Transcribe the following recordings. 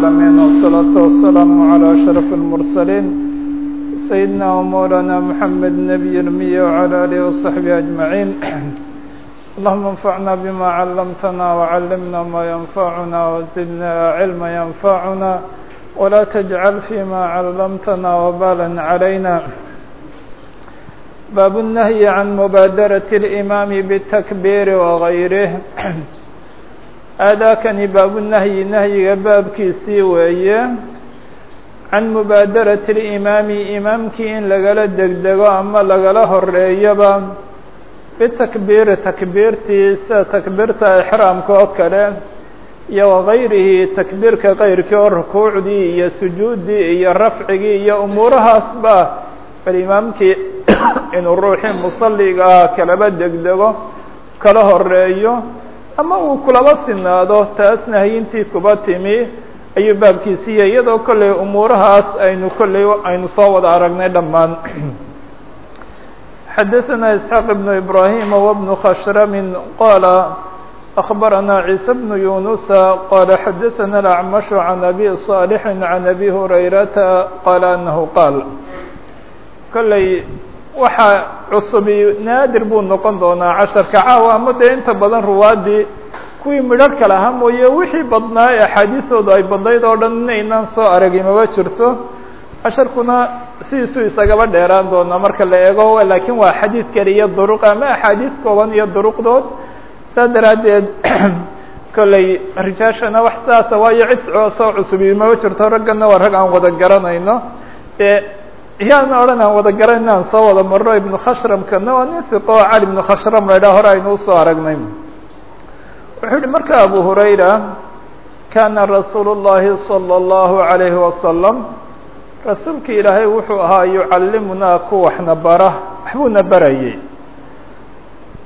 العالمين والصلاة والسلام على أشرف المرسلين سيدنا ومولانا محمد نبي المية وعلى آله وصحبه أجمعين اللهم انفعنا بما علمتنا وعلمنا ما ينفعنا وزدنا علما ينفعنا ولا تجعل فيما علمتنا وبالا علينا باب النهي عن مبادرة الإمام بالتكبير وغيره aadaakani baabunahyi nahyiga baabkiisii weeye can mubaadarati limaami imaamkii in lagala degdego ama lagala horeeyaba bitakbiiri takbiirtii sida takbiirta ixraamka oo kale iyo wagayrihi takbiirka kayrkii oo rukuucdii iyo sujuuddii iyo rafcigii iyo umuurahaasba bal imaamkii inuu ruuxii musalliga ah kalaba degdego kala horeeyo ama uu kulaba sinaado taas nahyintii kuba timi ayuu baabkiisiiya iyadoo kolley umuurahaas aynu kolley aynu soo wada aragnay dhammaan xadaثna isxaaq ibnu ibrahima wbnu khashrami qala أخbarana ciise bnu yunusa qala xadaثana اlأcmashu can abi صaalixi can abi hurayrata qala anahu qaal kolley waxaa cusubi naadir buu noqon doonaa casharka. Caawa ama dee inta badan ruwaadii kuwii midharhka lahaa mooye wixii badnaa ee axaadiistoodu ay badnayd oo dhan inaynaan soo aragi maba jirto. Casharkuna sidiisuu isagaba dheeraan doonaa marka la eego laakiin waa xadiid keliya duruq ama axaadiis kooban iyo duruqdood. Saa daraaddeed kolley rijaashana wax sidaasa waayo cid soo cusubi maba jirto raggana waa rag aan wada garanayno. Dee yaana odhan aan wada garan aan soo wada marno ibnu khashramkana waa nin siqo oo cali ibnu khashram la idhaha hore aynu usoo aragnay wuxuu yihi marka abu hurayra kana rasuulu llahi salى اllahu عalayhi wasalam rasuulki ilaahay wuxuu ahaa yucallimunaa ku waxna bara waxbuuna barayay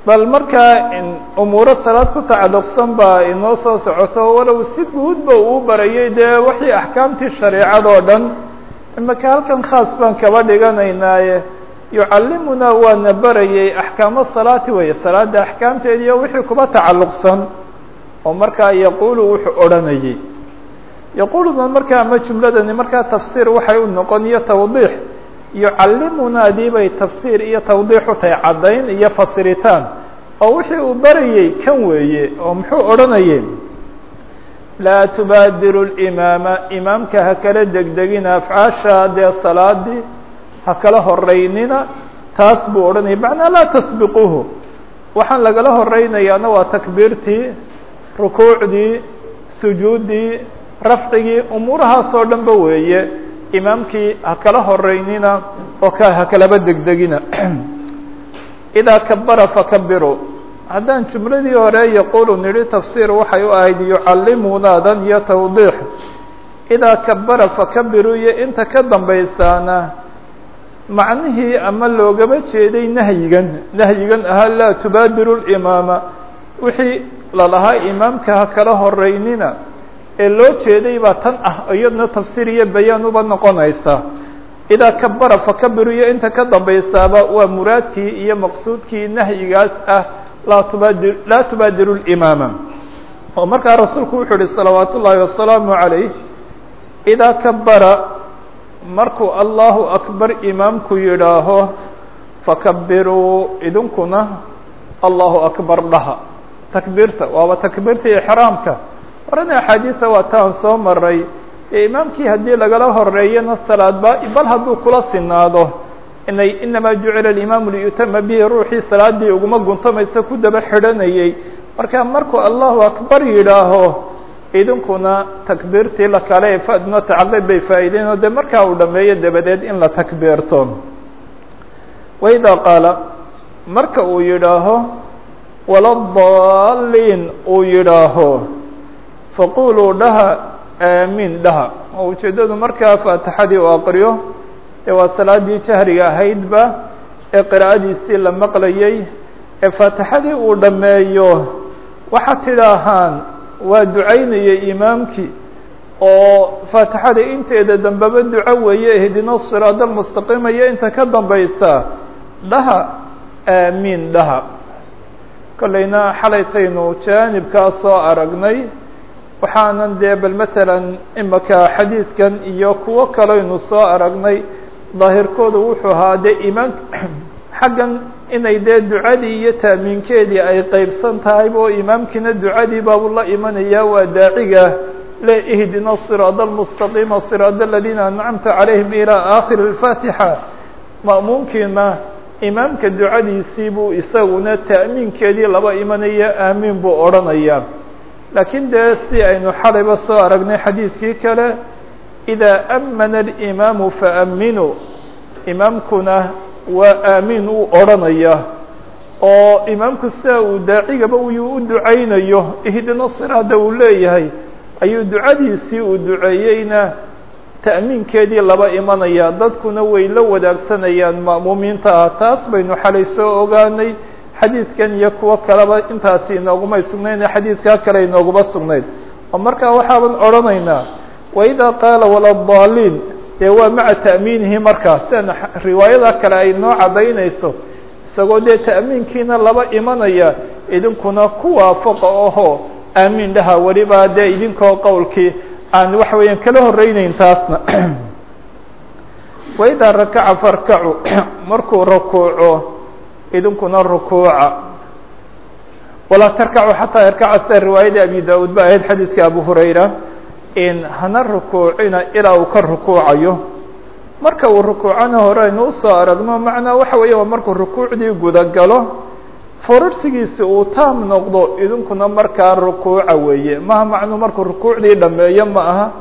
bal markaa umuuro salaad ku tacalluqsan baa inoo soo socoto walow si guudba uu barayay dee wixii axkaamtii shareecadoo dhan imaka halkan khaas baan kaba dhiganaynaaye? Yucallimunaa waana barayay axkaamo salaati weeye salaada axkaamteediiyo wixii kuba tacalluqsan. Oo markaa yaquulu wuxuu odhanayay. Yaquuludan markaa ama jumladani markaa tafsiir waxay u noqon iyo tawdiix. Yucallimunaadii bay tafsiir iyo tawdiix u tahay caddayn iyo fasiritaan. Oo wixii uu barayay kan weeye oo muxuu odhanayay laa tubaadiru limaama imaamka ha kala degdegina afcaasha dee salaadii ha kala horeynina taas buu odhanaya. Macnaa laa tasbiquuhu. Waxaan lagala horeynayaana waa takbiirtii rukuucdii sujuuddii rafcigii umuurahaasoo dhanba weeye. Imaamkii ha kala horeynina oo ka ha kalaba degdegina. Idaa kabara fakabiru haddaan jumladii hore yaquulu nidhi tafsiir waxay u ahayd yucallimunaadan iyo tawdiix. Idaa kabara fakabiru iyo inta ka dambaysaana macnihii ama loogama jeeday nahyigan. Nahyigan ahaa laa tubaadiru limaama wixii lalahaa imaamka ha kala horeynina ee loo jeeday baa tan ah iyadna tafsiir iyo bayaan uba noqonaysa. Idaa kabara fakabiru iyo inta ka dambaysaaba waa muraadkii iyo maqsuudkii nahyigaas ah laa tubaadi laa tubaadiru limaama oo markaa rasuulku wuxuu uhi salawaat ullaahi wasalaamu calayh. Idaa kabara markuu allahu akbar imaamku yidhaaho fakabiruu idinkuna allahu akbar dhaha. Takbiirta waaba takbiirta ixraamka horena axaadiisa waa taan soo maray ee imaamkii haddii lagala horeeyana salaadba bal hadduu kula sinaado inamaa jucila alimaamu liyutama bihi ruuxii salaadii uguma guntamaysa ku daba xidhanayay. Marka markuu allahu akbar yidhaaho idinkuna takbiirtii la kale fadna tacaqib bay faa'iideen oo dee markaa uu dhameeyo dabadeed in la takbiirto. Waidaa qaala marka uu yidhaaho waladaliin uu yidhaaho. Faquluu dhaha aamiin dhaha. Oo ujeeddadu markaa faatixadii uu aqriyo ee waa salaadii jahriga ahaydba ee qiraa'adiisii la maqlayay ee faatixadii uu dhammeeyo waxaad tidhaahaan waa ducaynayay imaamkii oo faatixada inteeda dambeba duco weeye ihdina siraad almustaqiima iyo inta ka dambaysa dhaha aamiin dhaha. Kollayna xalaytaynu jaanibkaa soo aragnay waxaanan dee bal matalan imaka xadiidkan iyo kuwo kaleynu soo aragnay daahirkooda wuxuu ahaa dee imaan xaggan inay dee ducadii iyo taamiinkeedii ay qeybsan tahay oo imaamkiina ducadii baabu la imanayaa waa daaciga le ihdina siraada almustaqiima siraada aladiina ancamta calayhim ilaa aakhiri اlfaatixa ma'muumkiina imaamka ducadiisii buu isaguna ta'miinkeedii laba imanaya aamiin buu odhanayaa. Laakiin dee si aynu xalayba soo aragnay xadiidkii kale idaa amana alimaamu faaminuu imaamkuna waa aamiin uu odhanaya oo imaamku sida uu daacigaba u ducaynayo ihdina siraada uu leeyahay ayuu ducadiisii uu duceeyeyna ta'miinkeedii laba imanaya dadkuna way la wadaagsanayaan ma'muumiinta ah taas baynu xalay soo ogaanay xadiidkan iyo kuwo kaleba intaasi inoogumay sugnayne xadiidkaa kale inooguma sugnayd oo markaa waxaaban odhanaynaa waidaa qaala waladaliin dee waa maca ta'miinihi markaa sidan riwaayada kale ay noo caddaynayso isagoo dee ta'miinkiina laba imanaya idinkuna ku waafaqa oho aamiin dhaha weliba dee idinkoo qowlkii aan waxa weeyaan kala horreyneyn taasna waidaa rakaca farkacu markuu rakuuco idinkuna rukuuca walaa tarkacu xataa yarkaca sida riwaayadii abi da'uud ba ahayd xadiidka abu hurayra hana rukuucina ilaa uu ka rukuucayo. Marka uu rukuucana hore aynu u soo aragno macnaa waxa weeye waa markuu rukuucdii gudagalo forarsigiisi uu taam noqdo idinkuna markaa rukuuca weeye. Maha macnuu markuu rukuucdii dhameeyo ma aha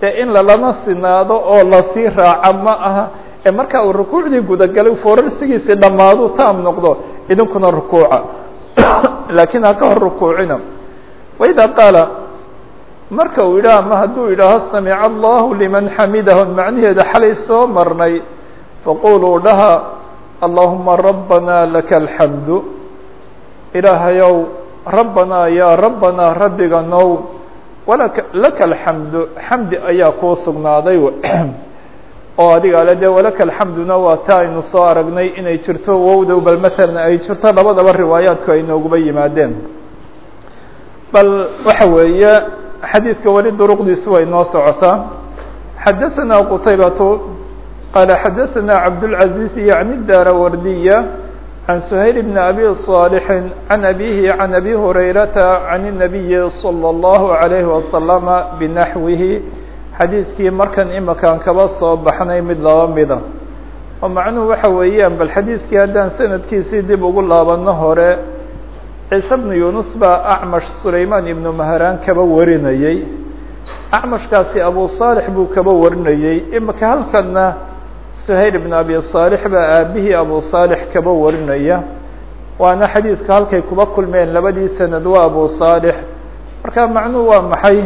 dee in lalama sinaado oo la sii raaca ma aha. Ee marka uu rukuucdii gudagalay forarsigiisi dhammaadu taam noqdo idinkuna rukuuca. Laakiin ha ka hor rukuucina. Waidaa qaala marka uu yidhaah ama hadduu yidhaaho samica allahu liman xamidahu macnaheeda xalay soo marnay. Faquluu dhaha allahuma rabbana laka alxamdu. Ilaahayow rabbanaa yaa rabbanaa rabbiga now walaka laka alxamdu xamdi ayaa kuu sugnaaday oo adiga ale dee walaka alxamduna waa ta aynu soo aragnay inay jirto wowdow bal matalan ay jirto labadaba riwaayaadku ay nooguba yimaadeen. Bal waxa weeye xadiidka weli duruqdiisi way noo socotaa xadaثana qutaybatu qaala xadaثana cabdالcaزiز yعni daarawardiya can سhayl bn abi صاalح can abihi can abi hurayrata can الnabiyi slى الlahu عalayhi wasalama binaxwihi xadiidkii markan imakaan kaba soo baxnay mid laba mida oo macnuhu waxa weeyaan bal xadiidkii haddaan sanadkiisii dib ugu laabano hore ciise bnu yunus baa acmash sulaymaan ibnu maharaan kaba warinayey acmashkaasi abu saalix buu kaba warinayey imika halkanna suhayl ibnu abi saalix baa aabihii abu saalix kaba warinaya. Waana xadiidka halkay kuba kulmeen labadii sanad waa abu saalix. Marka macnuhu waa maxay?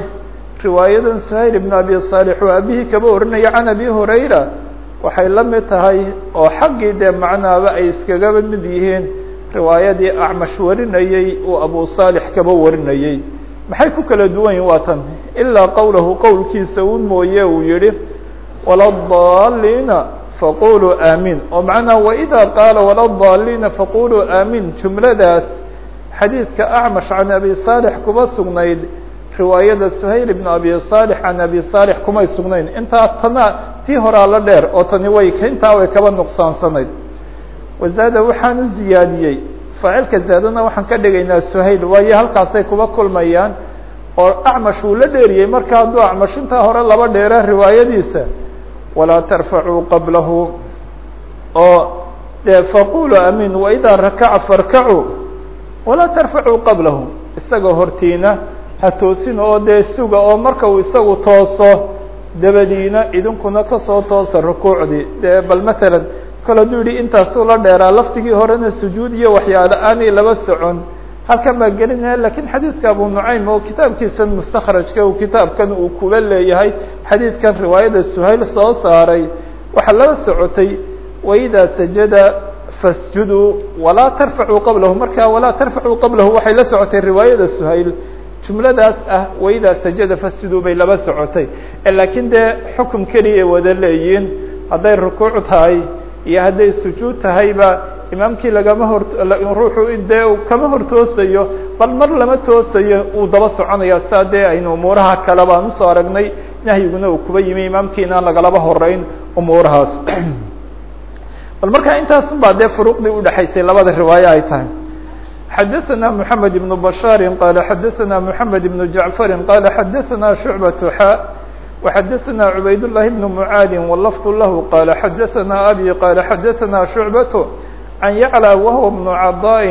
Riwaayadan suhayl ibnu abi saalix oo aabihii kaba warinaya can abi hurayra. Waxay la mid tahay oo xaggii dee macnaaba ay iskagaba mid yihiin riwaayadii acmash warinayey uu abu saalix kaba warinayey maxay ku kala duwan yihiin waa tan. Ilaa qowlahu qowlkiisa un mooye uu yihi waladaliina faquluu aamiin oo macnaha waidaa qaala waladaliina faquluu aamiin jumladaas xadiidka acmash can abi saalix kuba sugnayd riwaayada suhayl ibn abi saalix can abi saalix kumay sugnayn. Intaa tana tii horaa la dheer oo tani way intaa way kaba nuqsaansanayd wazaada waxaan u ziyaadiyey faacilka zaadana waxaan ka dhigaynaa suhayl waayo halkaasay kuba kulmayaan oo acmash uu la dheeriyey. Marka hadduu acmash intaa hore laba dheera riwaayadiisa walaa tarfacuu qablahu oo dee faquluu amiin waidaa rakaca farkacuu walaa tarfacuu qablahu. Isagoo hortiina ha toosin oo dee suga oo marka uu isagu tooso dabadiina idinkuna ka soo toosa rukuucdii. Dee bal matalan kol hadduu yihi intaasuu la dheeraa laftigii horena sujuud iyo waxyaale aanay laba socon. Halkan baa gelinaya lakiin xadiidka abu nucaym oo kitaabkiisan mustakhrajka uu kitaabkan uu kula leeyahay xadiidkan riwaayada suhayl soo saaray. Waxaa laba socotay waidaa sajada fasjuduu walaa tarfacuu qablahu. Marka walaa tarfacuu qablahu waxay la socotay riwaayada suhayl. Jumladaas ah waidaa sajada fasjuduu bay laba socotay. Laakiin dee xukum keliya wada leeyiin hadday rukuuc tahay iyo hadday sujuud tahayba imaamkii lagama hor ruuxu dee kama hor toosayo bal mar lama toosayo uu daba soconaya saa dee aynu umuuraha kale baan usoo aragnay nahyiguna uu kuba yimi imaamkiina lagalaba horeyn umuurahaas bal marka intaas baa dee furuqdii udhexaysay labada riwaayo ay tahay xadaثna mحamed بن bشhاr qala xadaثna mحamed بن jaعفr qala xadaثna شhuعbaة xا وxadaثna عubayd الlahi بن mعاad wlfظ lah qala xadaثna abي qala xadaثna شhuعbaة عan yعlى whو بن caضاء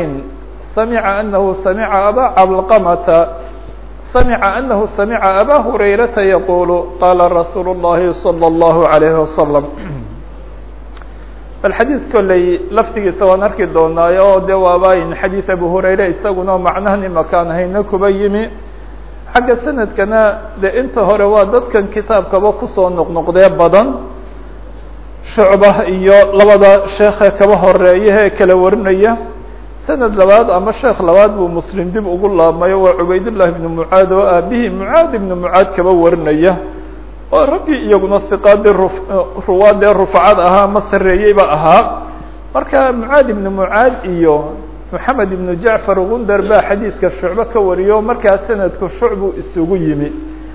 samca أnahu samca abا cbلqmta samca أnahu samca abا هurayraةa yqul qala rasuul الlahi صلى الlaه عalيه وsلم bal xadiid kolley laftigiisa waan arki doonaayo oo de waabayn xadiid abu hurayre isaguna macnahan imakaan hayna kuba yimi xagga sanadkana de inta hore waa dadkan kitaabkaba ku soo noqnoqdee badan. Shucba iyo labada sheekhe kaba horreeya ee kala warinaya. Sanad labaad ama sheekh labaad buu muslim dib ugu laabmayo waa cubaydullahi ibnu mucaad oo aabihii mucaad ibnu mucaad kaba warinaya. Oo raggii iyaguna hiqaadii ruwaadee rufcad ahaa ama sareeyeyba ahaa. Marka mucaad ibnu mucaad iyo moxamed ibnu jacfar gundar baa xadiidka shucbe ka wariyo markaa sanadku shucbu isugu yimi.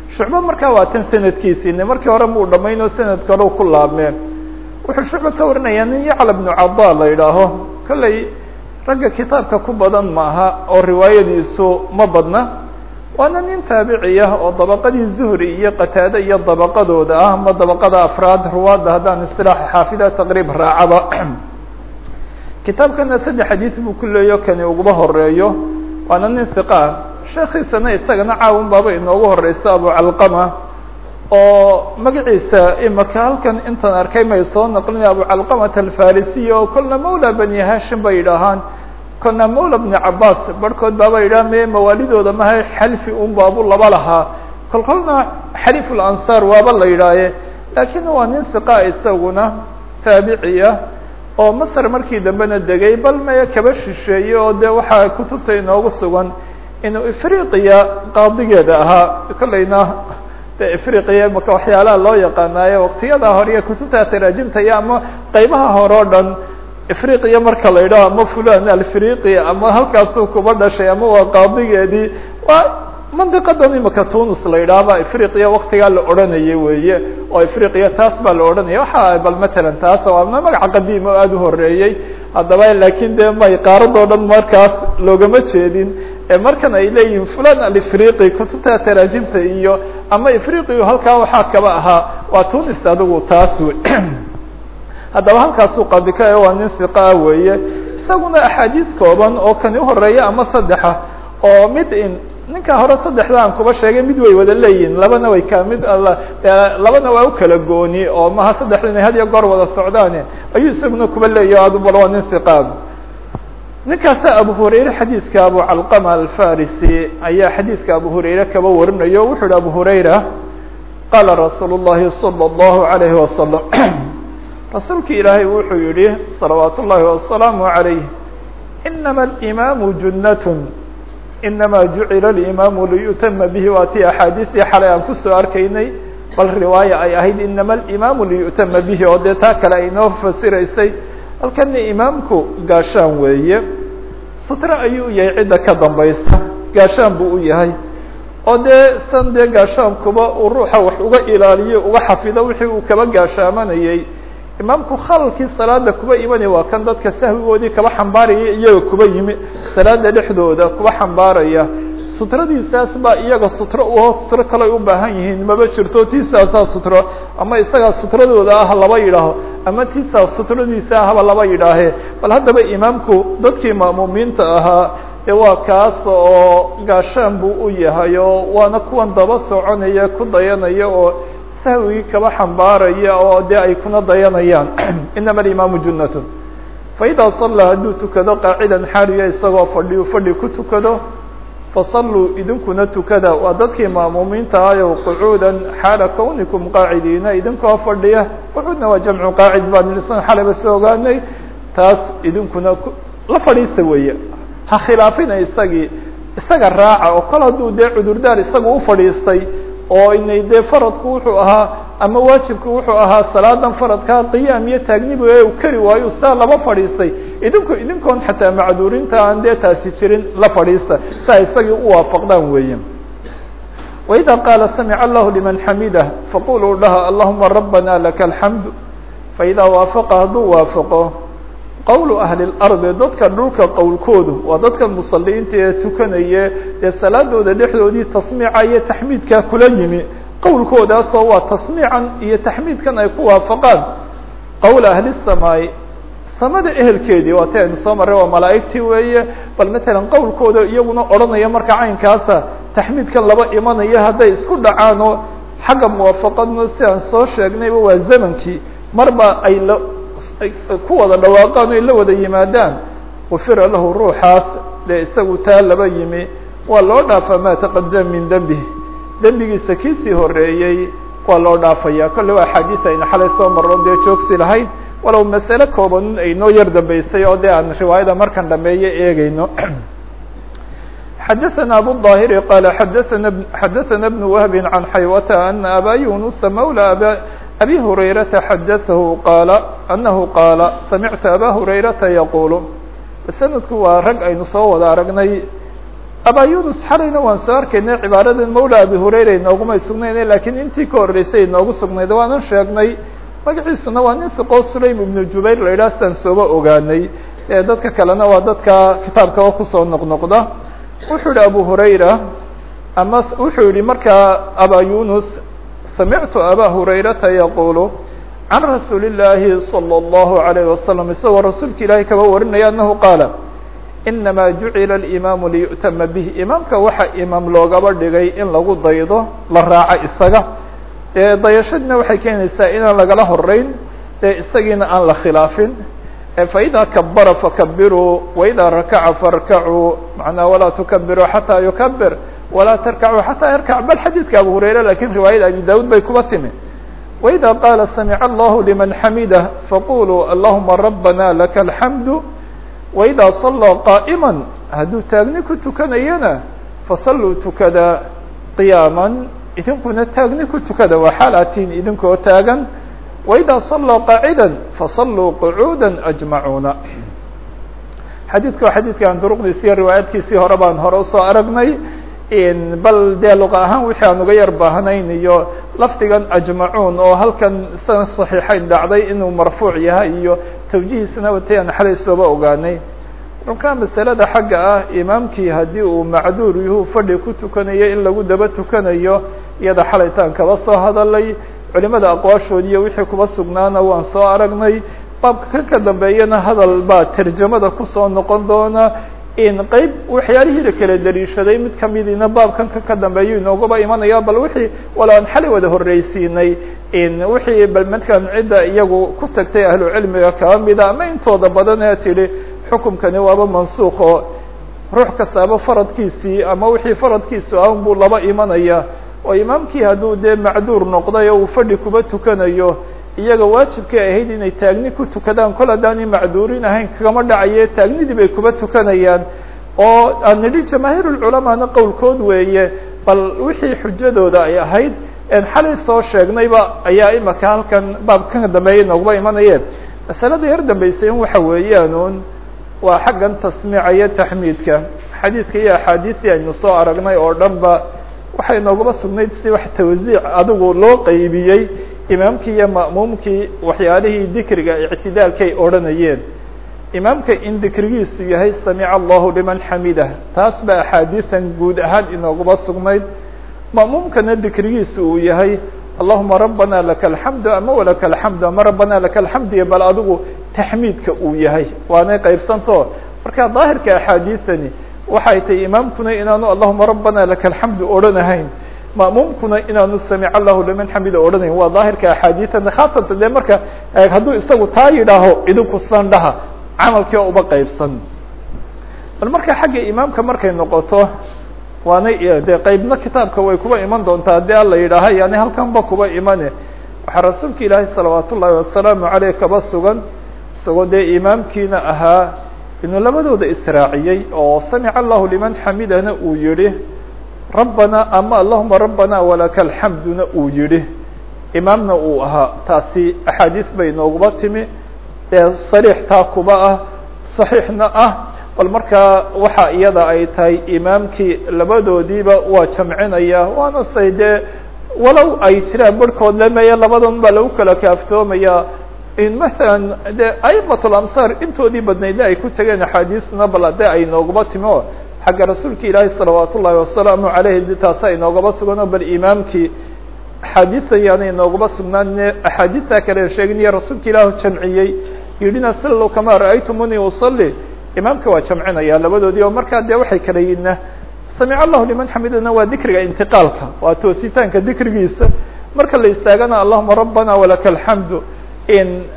Shucbe markaa waa tan sanadkiisiine markii hore muu dhamayn oo sanadka hore ku laabmeen. Wuxuu shucbe ka warinayaa nin yacla bnu cada la yidhaaho kolley ragga kitaabka ku badan maaha oo riwaayadiisu ma badna. Waana nin taabici ah oo dabaqadii zuhri iyo qataade iyo dabaqadooda ah ama dabaqada afraad ruwaadda haddaan istilaaxa xaafida taqriib raacaba kitaabkana saddex xadiis buu ku leeyo kani uguba horeeyo waana nin hiqaa sheekiisana isagana caawin baaba inoogu horeysa abu calqama oo magaciisa imaka halkan intaan arkay may soo naqlina abu calqamat alfarisiy oo kolna mawla bani hashim bay yidhaahaan. Kolna mawla bni cabaas barhkood baaba yidhaha me mawaalidooda maha xalfi un baabu laba lahaa. Kol kolna xariif lansaar waaba la yidhaahe laakiin waa nin hiqaa isaguna taabiciya oo masr markii dambena degay bal maya kaba shisheeye oo de waxaa kutubta inoogu sugan inuu ifriqiya qaadigeeda ahaa. Kolleyna de ifriqiya maka waxyaalaha loo yaqaanaayo waktiyada hore iyo kutubta taraajimta iyo ama qeybaha hore o dhan ifriqiya marka la yidhaho ama fulan alfriqi ama halkaasuu kuba dhashay ama waa qaadigeedii waa mandiqadan imaka tunis la yidhaahba ifriqiya waktigaa la odhanayay weeye oo ifriqiya taas baa la odhanaya waxa bal matalan taas oo ama magaca qadiim oo aada u horeeyey haddaba laakiin de may qaaradoo dhan markaas loogama jeedin. Markan ay leeyihiin fulan alifriqi kutubta taraajimta iyo ama ifriqiyu halkaa waxaa kaba ahaa waa tunis adigu taas wey haddaba halkaasuu qaadi ka waa nin hiqaa weeye. Isaguna axaadiis kooban oo kani uhoreeya ama saddexa oo mid in ninka hore saddexda aan kuba sheegay mid way wada leeyihin labana way ka mid labana waa u kala gooni oo maha saddexda inay had iyo goor wada socdaane ayuu isaguna kuba leeyahy adu bal waa nin hiqaad ninkaasa abu hurayre xadiidka abu calqama alfarisi ayaa xadiidka abu hurayre kaba warinayo wuxu uhi abu hurayra qaala rasuul الlahi salى الlahu عalayhi wasalam rasuulki ilaahay wuxuu yihi salawaat ullahi wasalaamu عalayh inama اlimaamu junat inama jucila اlimaamu liyutama bihi waa tii axaadiistii xalay aan ku soo arkaynay bal riwaaya ay ahayd inama alimaamu liyutama bihi oo dee taa kale aynoo fasiraysay halkana imaamku gaashaan weeye sutre ayuu yahay cidda ka dambaysa gaashaan buu u yahay oo dee san dee gaashaankuba uu ruuxa wax uga ilaaliyo uga xafido wixii uu kaba gaashaamanayay imaamku khalalkii salaada kuba imanaya waa kan dadka sahwigoodii kaba xambaaraya iyaga kuba yimi. Salaada dhexdooda kuba xambaaraya. Sutradiisaas baa iyaga sutro uho sutro kale u baahan yihiin. Maba jirto tiisaasaa sutro. Ama isagaa sutradooda ah laba yidhaaho. Ama tiisaa sutradiisa ahba laba yidhaahe. Bal haddaba imaamku dadkii ma'muumiinta ahaa ee waa kaas oo gaashaan buu u yahay oo waana kuwan daba soconaya ku dayanaya oo sahwigii kaba xambaaraya oo dee ay kuna dayanayaan. Inama alimaamu junatun faida sallaa hadduu tukado qaacidan xaaliya isagoo fadhiyu fadhi ku tukado fasalluu idinkuna tukada. Waa dadkii ma'muumiinta ahayo qucuudan xaala kawnikum qaacidiina idinkoo fadhiya qucuudna waa jamcu qaacid baan lisan xalaba soo ogaanay taas idinkuna la fadhiista weeye. Ha khilaafina isagii isaga raaca oo kol hadduu dee cudurdaar isaga u fadhiistay oo inay dee faradku wuxuu ahaa ama waajibku wuxuu ahaa salaadan faradkaa qiyaam iyo taagnibu ee uu kari waayo sidaa laba fadhiistay idinku idinkoon xataa macduurinta aan dee taasi jirin la fadhiista si ay isagii u waafaqdaan weeye وإdا qاaل سمع الله لمن xمiده faquluu dhaha اللهuma رbنا لaka الحمد فإdaa waaفqa hadduu waafqo qowlu ahli اlardi dadka dhulka qawlkoodu waa dadka musaliinta ee tukanaye ee salaadooda dhexdoodii tasmiica iyo taxmiidkaa kula yimi. Qowlkoodaasoo waa tasmiican iyo taxmiidkan ay ku waafaqaan. Qowl ahli samaa'i samada ehelkeedii waa ti aynu soo marray waa malaa'igtii weeye bal matalan qawlkooda iyaguna odhanaya marka caynkaasa taxmiidkan laba imanaya hadday isku dhacaano xagga muwaafaqadna sidaan soo sheegnayba waa zamankii. Marba ay ku wada dhawaaqaan o ay la wada yimaadaan gufira lahu ruuxaas dee isagu taa laba yimi waa loo dhaafaa maa taqadama min dembihi dembigiisa kiisii horeeyey waa loo dhaafaya kolle waa axaadiis ayna xalay soo marro dee joogsi lahayd walow masale kooban ay noo yar dambeysay oo dee aan riwaayada markan dhameeye eegeyno xadaثna abu الظاhiri qala xadaثna xadaثna بن wهb عan xaywata ana aba yunusa mawlى abi hurayrata xadaثahu qaala anahu qaala samictu aba hurayrata yaqulu. Sanadku waa rag aynu soo wada aragnay. Aba yunus xalayna waan soo arkaynay cibaaradan mawlى abi hurayra inoogumay sugnayna lakiin intii ka horeysay inoogu sugnayd waanan sheegnay. Magaciisuna waa nin siqoo sulaym ibnu jubayr la yidhaha sidaan sooba ogaanay. Dadka kalena waa dadka kitaabkaba ku soo noqnoqda. Wuxuu yihi abu hurayra ama wuxuu yihi markaa yunus samictu aba hurayrata yaqulu can rasuuli الlaahi salى الlahu عalayه wasalam isagoo rasuulka ilaahay kaba warinaya anahu qaala inama jucila اlimaamu liyu'tama bih imaamka waxa imaam loogaba dhigay in lagu daydo la raaco isaga dee dayashadina waxay keenaysaa inaan lagala horeyn dee isagiina aan la khilaafin faإida kabara fakabiruu waإida rakaca farkacuu manaa walaa tukabiruu xataa yukabir walaa tarkacu xataa yarkac bal xadiidka abu hurayre lakiin riwaayada abi daawud bay kuba timi waida qaala samic allahu liman xamidah faquluu allahuma rabbana laka alxamdu waidaa sallaa qaa'ima hadduu taagni ku tukanayana fasalluu tukada qiyaaman idinkuna taagni ku tukada waa xaal aad idinkoo taagan waidaa sallaa qaacida fasalluu qucuuda ajmacuuna xadiidka xadiidkan duruqdiisi iyo riwaayaadkiisii hore baan hore u soo aragnay bal dee luqa ahaan wixii aan uga yar baahnayn iyo lafdigan ajmacuun oo halkan sanad saxiixayn dhacday inuu marfuuc yahay iyo tawjihiisna watay aan xalaysooba ogaanay. Markaa masalada xagga ah imaamkii haddii uu macduur yahu fadhi ku tukanayo in lagu daba tukanayo iyada xalaytaan kaba soo hadalay culimada aqwaashood iyo wixii kuba sugnaana waan soo aragnay baabka ka ka dambeeyana hadal baa tarjamada ku soo noqon doona in qeyb waxyaalihii la kala dariishaday mid kamidina baabkan kan ka dambeeyo inoogaba imanaya bal wixii wala aan xali wada horreysiinay in wixii bal markaan cidda iyagu ku tagtay ahlu cilmiga kaba mida ama intooda badan ee tidhi xukumkani waaba mansuuq oo ruux kastaaba faradkiisii ama wixii faradkiisu ah buu laba imanaya. Oo imaamkii hadduu dee macduur noqday oo uu fadhi kuba tukanayo iyaga waajibkay ahayd inay taagni ku tukadaan. Kol haddaanay macduurin ahayn kagama dhacaye taagnidii bay kuba tukanayaan. Oo aan nidhi jamaahiirulculamaana qowlkood weeye bal wixii xujadooda ay ahayd xalay soo sheegnayba ayaa imaka halkan baabka dambeeya nooguba imanayeen masalada yar dambeysay in waxa weeyaan un waa xaggan tasmiica iyo taxmiidka. Xadiidka iyo axaadiistii aynu soo aragnay oo dhan ba waxay noogaba sugnayd si wax tawsiic adigu loo qeybiyey imaamkii iyo ma'muumkii waxyaalihii dikriga ictidaalkay odhanayeen. Imaamka in dikrigiisu yahay samica allahu liman xamidah. Taas ba axaadiisan guud ahaan inoogaba sugnayd ma'muumkana dikrigiisu uu yahay allahuma rabbana laka alxamdu ama walaka alxamdu ama rabbana laka alxamdu iyo bal adigu taxmiidka uu yahay. Waanay qaybsanto. Marka daahirka axaadiisani waxay tahay imaamkuna inaanu allahuma rabbana laka alxamdu odhanahayn ma'muumkuna inaanu samic allahu liman xamida odhanayn. Waa daahirka axaadiitan khaasatan dee marka hadduu isagu taa yidhaaho idinku san dhaha camalkii oo uba qaybsan. Bal marka xagga imaamka markay noqoto waanay dee qeybna kitaabka way kuba iman doontaa haddii alla yidhaaha yani halkanba kuba imane. Waxaa rasuulka ilaahay salawaat wasalaamu caleyh kaba sugan isagoo dee imaamkiina ahaa inuu labadooda israaciyey oo samica allahu liman xamidana uu yihi rabbana ama allahuma rabbana walaka alxamduna uu yihi imaamna uu ahaa. Taasi axaadiis bay nooguma timi. Ee sariix taa kuba ah saxiixna ah. Bal markaa waxa iyada ay tahay imaamkii labadoodiiba waa jamcinaya waana say dee walow ay jiraan barhkood lemeya labadan baa lagu kala kaaftoomaya. In masalan de aimat lamsaar intoodii badnaydna ay ku tegeen axaadiisna bal de ay noogaba timi xagga rasuulka ilaahi salawaat ullahi wasalaamu aleyh taasa inoogaba sugan oo bal imaamkii axaadiis ayaana inoogaba sugnaan axaadiista kale sheeginayo rasuulka ilaahu jamciyey. Yidhina salo kama ra'aytumuni usalli. Imaamka waa jamcinaya labadoodii oo markaa de waxay kala yihiinna samic allahu liman xamidana waa dikriga intiqaalka waa toositaanka dikrigiisa. Marka la istaagana allahuma rabbana walaka alxamdu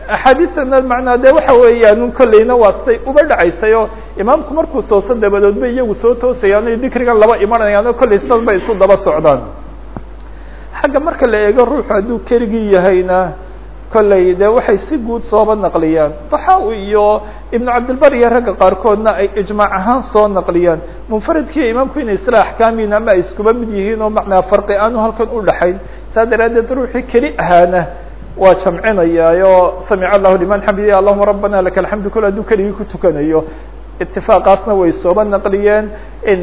axaadiistana macnaa de waxa weeyaan kolleyna waa siday uba dhacaysay oo imaamku markuu tooso dabadood bay iyagu soo toosayaan o dikrigan laba imanayaan oo kolley sidaas bay isu daba socdaan. Xagga marka la eego ruuxu hadduu keligii yahayna kolley de waxay si guud sooba naqliyaan. Daxaa iyo ibnu cabdilbar iyo ragga qaarkoodna ay ijmaac ahaan soo naqliyaan. Munfaridkiiyo imaamku inay isla axkaamiin ama ay iskuba mid yihiin oo macnaa farqi aanu halkan u dhaxayn. Saa daraaddeed ruuxii keli ahaana waa jamcinayaayo. Samic allahu liman xamidi allahuma rabbana laka alxamdu. Kul hadduu keligii ku tukanayo. Itifaaqaasna way sooba naqliyeen.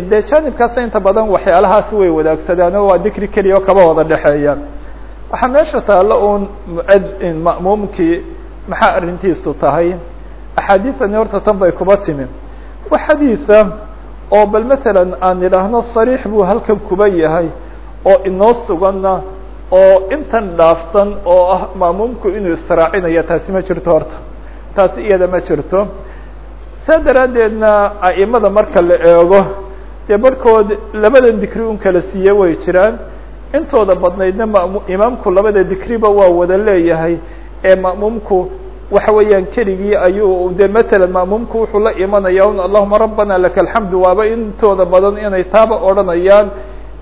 De janibkaasa inta badan waxyaalahaasi way wadaagsadaan oo waa dikri keliya oo kaba wada dhexeeya. Waxaa meesha taalla uun muadin ma'muumkii maxaa arrintiisu tahay? Axaadiisani horta tan bay kuba timi wax xadiisa oo bal matalan aan idhaahno sariix buu halkan kuba yahay oo inoo suganna oo intan dhaafsan oo ah ma'muumku inuu israacinayo taasi ma jirto horta. Taasi iyada ma jirto. Saa daraaddeedna a'imada marka la eego dee barhkood labadan dikri un kala siiye way jiraan. Intooda badnaydna mam imaamku labada dikriba waa wada leeyahay ee ma'muumku waxa weeyaan keligii ayuu de matalan ma'muumku wuxuu la imanaya un allahuma rabbana laka alxamdu waaba intooda badan inay taaba odhanayaan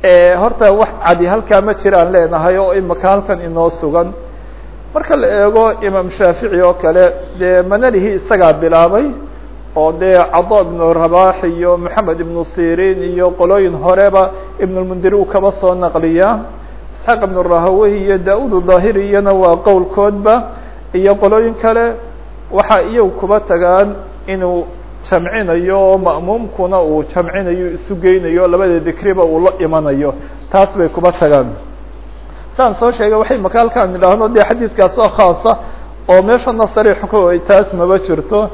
horta wax cadi halkaa ma jiraan leenahay oo imaka halkan inoo sugan. Marka la eego imaam shaafici oo kale dee manalihii isagaa bilaabay oo dee cada ibnu rabax iyo moxamed ibnu sirin iyo qolooyin horeba ibnulmundir uu kaba soo naqliyaa isxaaq ibnu rahawey iyo da'ud iyana waa qowlkoodba. Iyo qolooyin kale waxa iyagu kuba tagaan inuu jamcinayo oo ma'muumkuna uu jamcinayo isu geynayo labada dikriba uu la imanayo taas bay kuba tagaan. Saan soo sheegay? Waxay maka halkaan idhaahno dee xadiidkaas oo khaasa oo meeshana sariix ku taas maba jirto.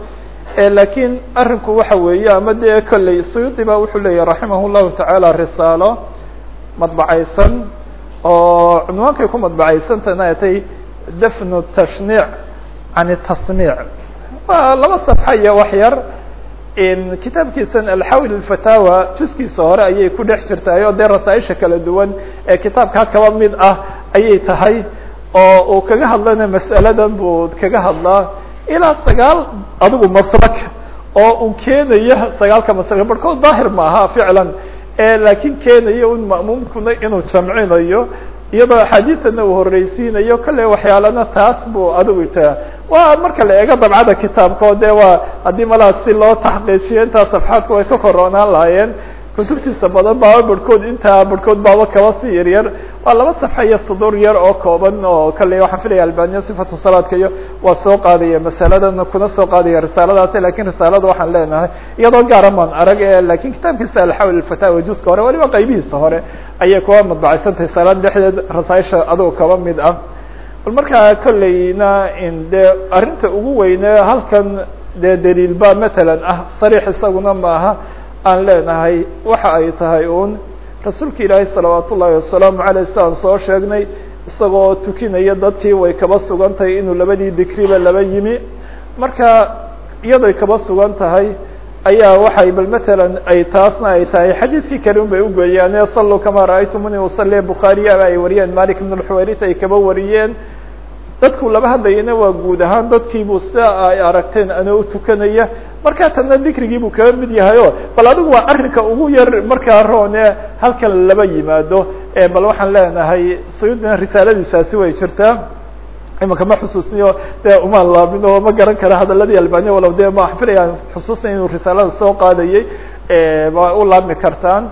Lakiin arinku waxa weeye ama dee kolley suyuudi ba wuxuu leeyahy raximah llahu tacaala risaalo madbacaysan oo cunwaankay ku madbacaysantana atay dafnu tashniic can tasmiic waa laba safxa iyo wax yar kitaabkiisan alxawil fataawa juskiisa hore ayay ku dhex jirtaay oo dee rasaaisha kala duwan ee kitaabkaa kaba mid ah ayay tahay oo uu kaga hadlana mas'aladan buu kaga hadlaa ilaa sagaal adigu maslak oo uu keenayo sagaalka maslak barhkood daahir maaha ficlan laakiin keenayo un ma'muumkuna inuu jamcinayo iyadoo axaadiisana uu horeysiinayo kolley waxyaalana taas buu adigu ta waa marka la eego dabcada kitaabka o de waa haddii malaa si loo taxqiijiyo intaa safxaadku way ka koroonaan lahaayeen kutubtiisa badan baaba barhkood intaa barhkood baaba kaba si yar yar. Waa laba safxa iyo sudur yar oo kooban oo kale waxaan filaya albaniya sifatu salaadka iyo waa soo qaadaya masaladan kuna soo qaadaya risaaladaasi laakiin risaalada waxaan leenahay iyadoo gaara maan arag e laakiin kitaabkiisa alxawl fataawa juska hore waliba qaybihiisa hore ayay kuwa madbacaysantahay salaad dhexdeed rasaaisha adugo kaba mid ah. Bal markaa kolleyna dee arrinta ugu weyne halkan dee daliilba matalan ah sariix isaguna maaha aan leenahay waxa ay tahay un rasuulka ilaahay salawaat ullaahi wasalaamu aleyh sidaan soo sheegnay isagoo tukinaya dadkii way kaba sugan tahay inuu labadii dikriba laba yimi. Marka iyadoy kaba sugan tahay ayaa waxay bal matalan ay taasna ay tahay xadiidkii kale un bay ugeeyaane saluu kama ra'aytumuni usalli bukhaariya ay wariyeen malik ibn lxuwayrit ay kaba wariyeen dadku laba hadlayana waa guud ahaan dadkiibuu sida ay aragteen anoo tukanaya. Markaa tanna dikrigii buu kaba mid yahay o bal adigu waa arrinka ugu yar markaa roone halkan laba yimaado. Bal waxaan leenahay sayudina risaaladiisaasi way jirtaa. Imaka ma xusuusniyo dee umaan laabin oo ma garan kara hadaladii albaniya walow dee ma filaya xusuusnay inuu risaalada soo qaadayey ma u laabmi kartaan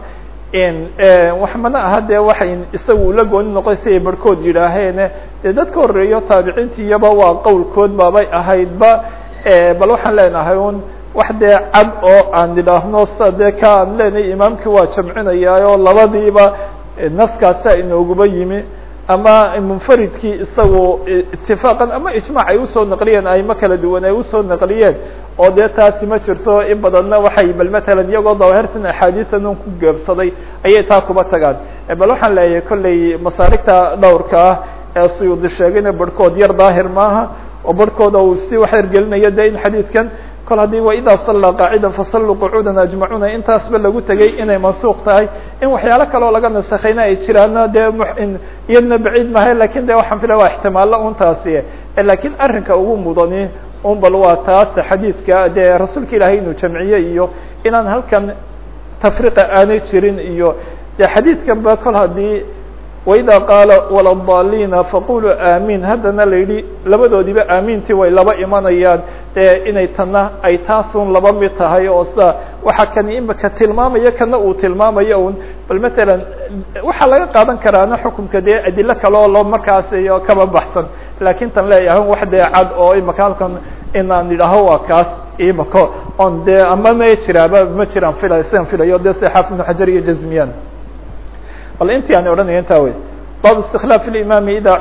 mana aha dee waxay isagu ula gooni noqon si ay barhkood yidhaaheene dee dadka horeeyo taabiciintiyaba waa qowlkood baabay ahaydba bal waxaan leenahay un wax dee cad oo aan idhaahno sa dee ka aan leenahay imaamkii waa jamcinayaa oo labadiiba naskaasaa inooguba yimi ama munfaridkii isagu itifaaqan ama ijmaac ay u soo naqliyeen aimo kala duwan ay u soo naqliyeen oo dee taasi ma jirto in badanna waxay bal matalan iyagoo dawaahirtan axaadiisan un ku geebsaday ayay taa kuba tagaan. Bal waxaan leeyahay kolley masaarigta dhowrka ah ee suyuudi sheegayna barhkood yar daahir maaha oo barhkooda uu si wax yargelinayo de in xadiidkan kol haddii waidaa sallaa qaacida fasalluu qucuudan ajmacuuna intaasba lagu tegay inay mansuuq tahay. In waxyaalo kaleo laga nasakayna ay jiraana dee iyadna baciid mahay laakiin de waxaan filaya waa ixtimaalla un taasi lakiin arrinka ugu mudani un bal waa xadiidka dee rasuulka ilaahay inuu jamciye iyo inaan halkan tafriqa aanay jirin iyo de xadiidkan kol haddii waida qaala waladaliina faquluu aamin haddana la yidhi labadoodiiba aamintii way laba imanayaan inay tana ay taasun laba mid tahay oo sida waxa kani imika tilmaamaya kana uu tilmaamayo un bal matalan waxaa laga qaadan karaana xukumka dee adilo kale oo loo markaas kaba baxsan laakiin tan leeyahay wax dee cad oo imika halkan inaan idhaaho waa kaas imiko on dee ama ma jiraaba ma jiraan filay sidan filayo de si xaafid ibnu xajar iyo jazmiyan bal intii aan odhanaya intaa wey bab اstikلاaf الإimam ida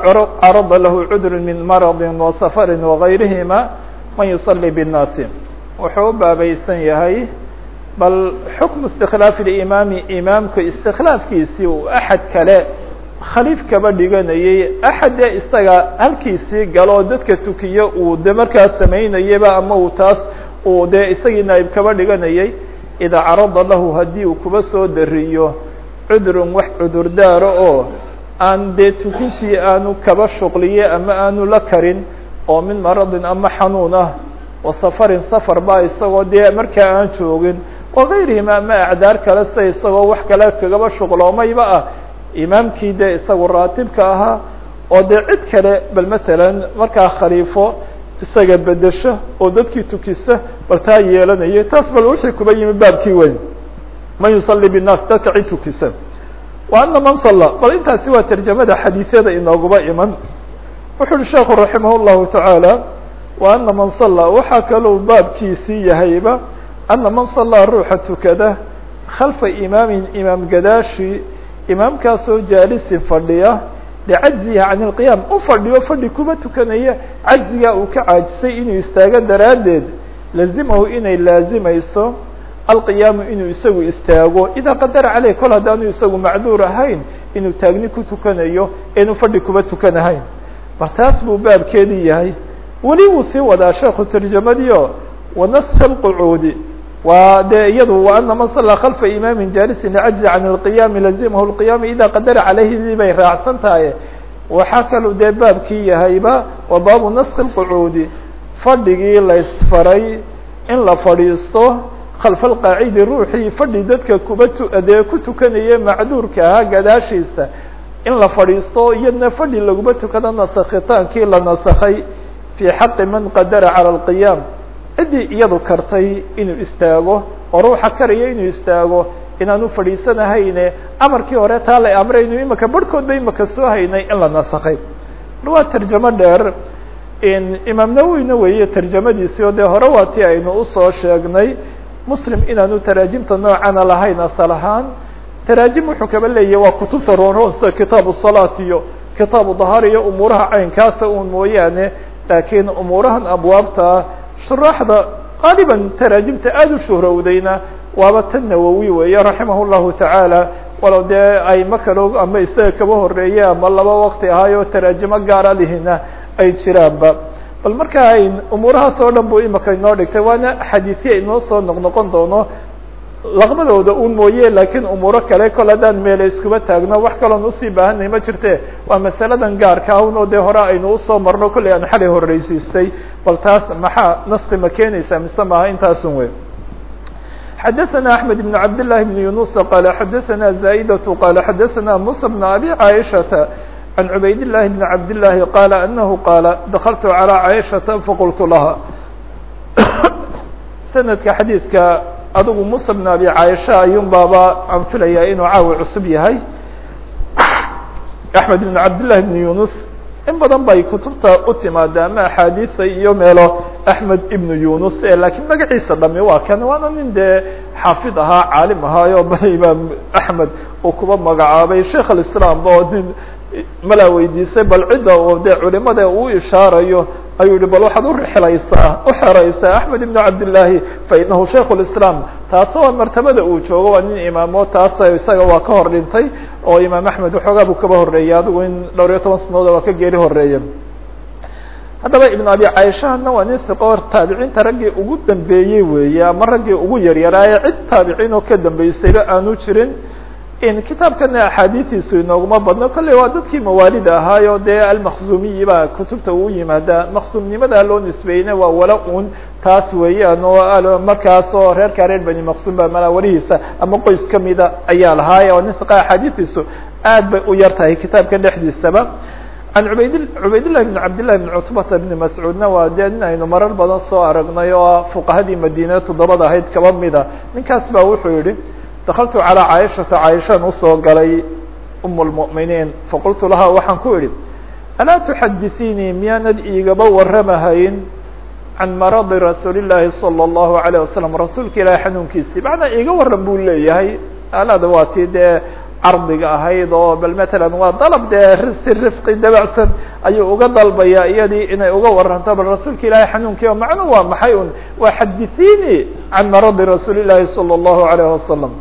carada lahu cudr min marضi وasafari وغayrihima man yuصلي bالnaasi wuxuu u baabaysan yahay bal xukm اstikلاaf الإimaami imaamka اstikلاafkiisii uu axad kale khaliif kaba dhiganayay axadee isaga halkiisii galo oo dadka tukiyo uu de markaas samaynayaba ama uu taas uu dee isagii naaib kaba dhiganayay ida carada lahu haddii uu kuba soo dariyo cudrun wax cudurdaaro oo aan dee tukintii aanu kaba shuqliye ama aanu la karin oo min maradin ama xanuun ah wa safarin safar ba isagoo dee markaa aan joogin wagayrihima ama acdaar kale sida isagoo wax kale kagaba shuqloomayba ah. Imaamkii dee isagu raatibka ahaa oo dee cid kale bal matalan markaa khaliifo isaga bedesho oo dadkii tukisa bal taa yeelanaya taas bal wixii kuba yimi baabkii weyn man yusalli binaas dadkaci tukisa wa ana man salla bal intaasi waa tarjamada xadiisyada inooguba iman. Wuxu uhi sheekhu raximah llahu tacaala wa ana man salla waxaa kalou baabkiisii yahayba ana man sallaa ruuxa tukada khalfa imaamin imaam gadaashi imaamkaasoo jaalisin fadhiya licajzihi can ilqiyaam u fadhiyo fadhi kuma tukanaya cajzigaa uu ka caajisay inuu istaago daraaddeed lazimahu inay laazimayso alqiyaamu inuu isagu istaago. Idaa qadara caleyh kol haddaanu isagu macduur ahayn inuu taagni ku tukanayo inuu fadhi kuba tukanahayn bal taas buu baabkeedii yahay. Weli wuu sii wadaa sheekhu tarjamadiio wanaska lqucuudi waa dee iyadu wa ana man sallaa khalfa imaamin jaalisin licajzi can alqiyaami lazimahu lqiyaama idaa qadara caleyhi bay raacsan tahay. Waxaa kaluu dee baabkii yahayba waa baabu naski lqucuudi fadhigii laysfaray in la fadhiisto khalfa alqaacidi ruuxii fadhi dadka kuba dee ku tukanaya macduurka ahaa gadaashiisa. In la fadhiisto iyadna fadhi laguma tukado nasakhitaankii la nasakhay. Fii xaqi man qadara cala alqiyaam. Ciddii iyadu kartay inuu istaago oo ruuxa karaya inuu istaago inaanu fadhiisanahayne amarkii hore taa la amraynu imika barhkood ba imika soo haynay in la nasakhay. Waa tarjamo dheer. Imaam nawowina weeye tarjamadiisii oo dee hore waa tii aynu u soo sheegnay muslim inaanu taraajimta noocana lahayn asal ahaan taraajim wuxuu kaba leeyahy waa kutubta roonroon sida kitaabu salaat iyo kitaabu dahaar iyo umuuraha caynkaasa un mooyaane laakiin umuurahan abwaabta shuraaxda qaaliban taraajimta aada u shuhrowdayna waaba tan nawowi weeye raximah llahu tacaala. Walow dee ayma kalo ama isaga kaba horeeye ama laba waqti ahaayo taraajimo gaara lihina ay jiraanba bal marka ay umuurahaas oo dhan bu imika inoo dhigtay waana xadiisya inoo soo noqnoqon doono laqmadooda un mooye lakiin umuuro kale kol haddaan meele iskuba taagno wax kaloon usii baahanay ma jirte waa masaladan gaarka ahun oo dee hore aynu usoo marno kolley aan xalay horeysiistay bal taas maxaa naski ma keenaysaa mise maaha intaasun wey xadaثna أحmed بن cabd للhi بن yuنuس qال xadaثna زائdة qال xadaثna muسى بن abي cاaشhaةa عن عbayd اللhi بن cabd اللahi qال أنه qاaل دkلت عalى cاaشhaةa faqultu laha snadka xadiidka adigu musa bn abi caaisha ayuun baaba aan filayaa inuu caawi cusub yahay axmed ibn cabdillahi bn yunus in badan bay kutubta u timaada ama axaadiisa iyo meelo axmed ibnu yunus lakiin magaciisa dhami waa kan waana nin dee xaafid ahaa caalim ahaayo bal imaam axmed uu kuba magacaabay sheikh alislaam oo nin malaa weydiisay bal cidda oo dee culimada uu ishaarayo ayuu yihi bal waxaad urixlaysaa uxeraysaa axmed ibn cabdillaahi fainahu shaikh lislaam taas waa martabada uu joogo waa nin imaamo taas isaga waa ka hor dhintay oo imaam axmed waxoogaa buu kaba horeeyay adigu in dhowr iyo toban sanooda waa ka geeri horreeya haddaba ibn abi caaishahana waa nin hiqo taabiciinta raggii ugu dambeeyey weeye ama raggii ugu yaryaraaye cid taabiciin oo ka dambeysayba aanu jirin in kitaabkana axaadiistiisu inooguma badno kolley waa dadkii mawaalida ahaayo dee almaqsumiyi baa kutubta uu yimaada. Maqsuumnimadaa loo nisbeeyeyna waa wala un taas weeyaan oo markaas oo reerkaa reer bani maqsuum ba malaa walihiisa ama qoys kamida ayaa lahaaye oo nin hiqa axaadiistiisu aad bay u yar tahay kitaabka dhexdiisaba. Can ubayd cubaydillahi bn cabdillahi bn cutbata bni mascuudna waa dee nin aynu marar badan soo aragnay oo fuqahadii madiina toddobada ahayd kaba mida. Ninkaas baa wuxuu yihi dakaltu calىa caaishata caaishaan usoo galay um اlmuؤminiin faqultu lahaa waxaan ku idhi alaa tuxadisiinii miyaanad iigaba waramahayn can maradi rasuuli llaahi salى الlahu عalيه wasalam rasuulka ilaahi xanuunkiisii macnaa iiga waran buu leeyahay alada waa tii dee cardiga ahayd oo bal matalan waa dalab dee si rifqi dabacsan ayuu uga dalbaya iyadii inay uga waranto bal rasuulka ilaahi xanuunkii o macnu waa maxay un waa xadisiinii can maradi rasuuli llaahi salى الlahu عalيه wasalam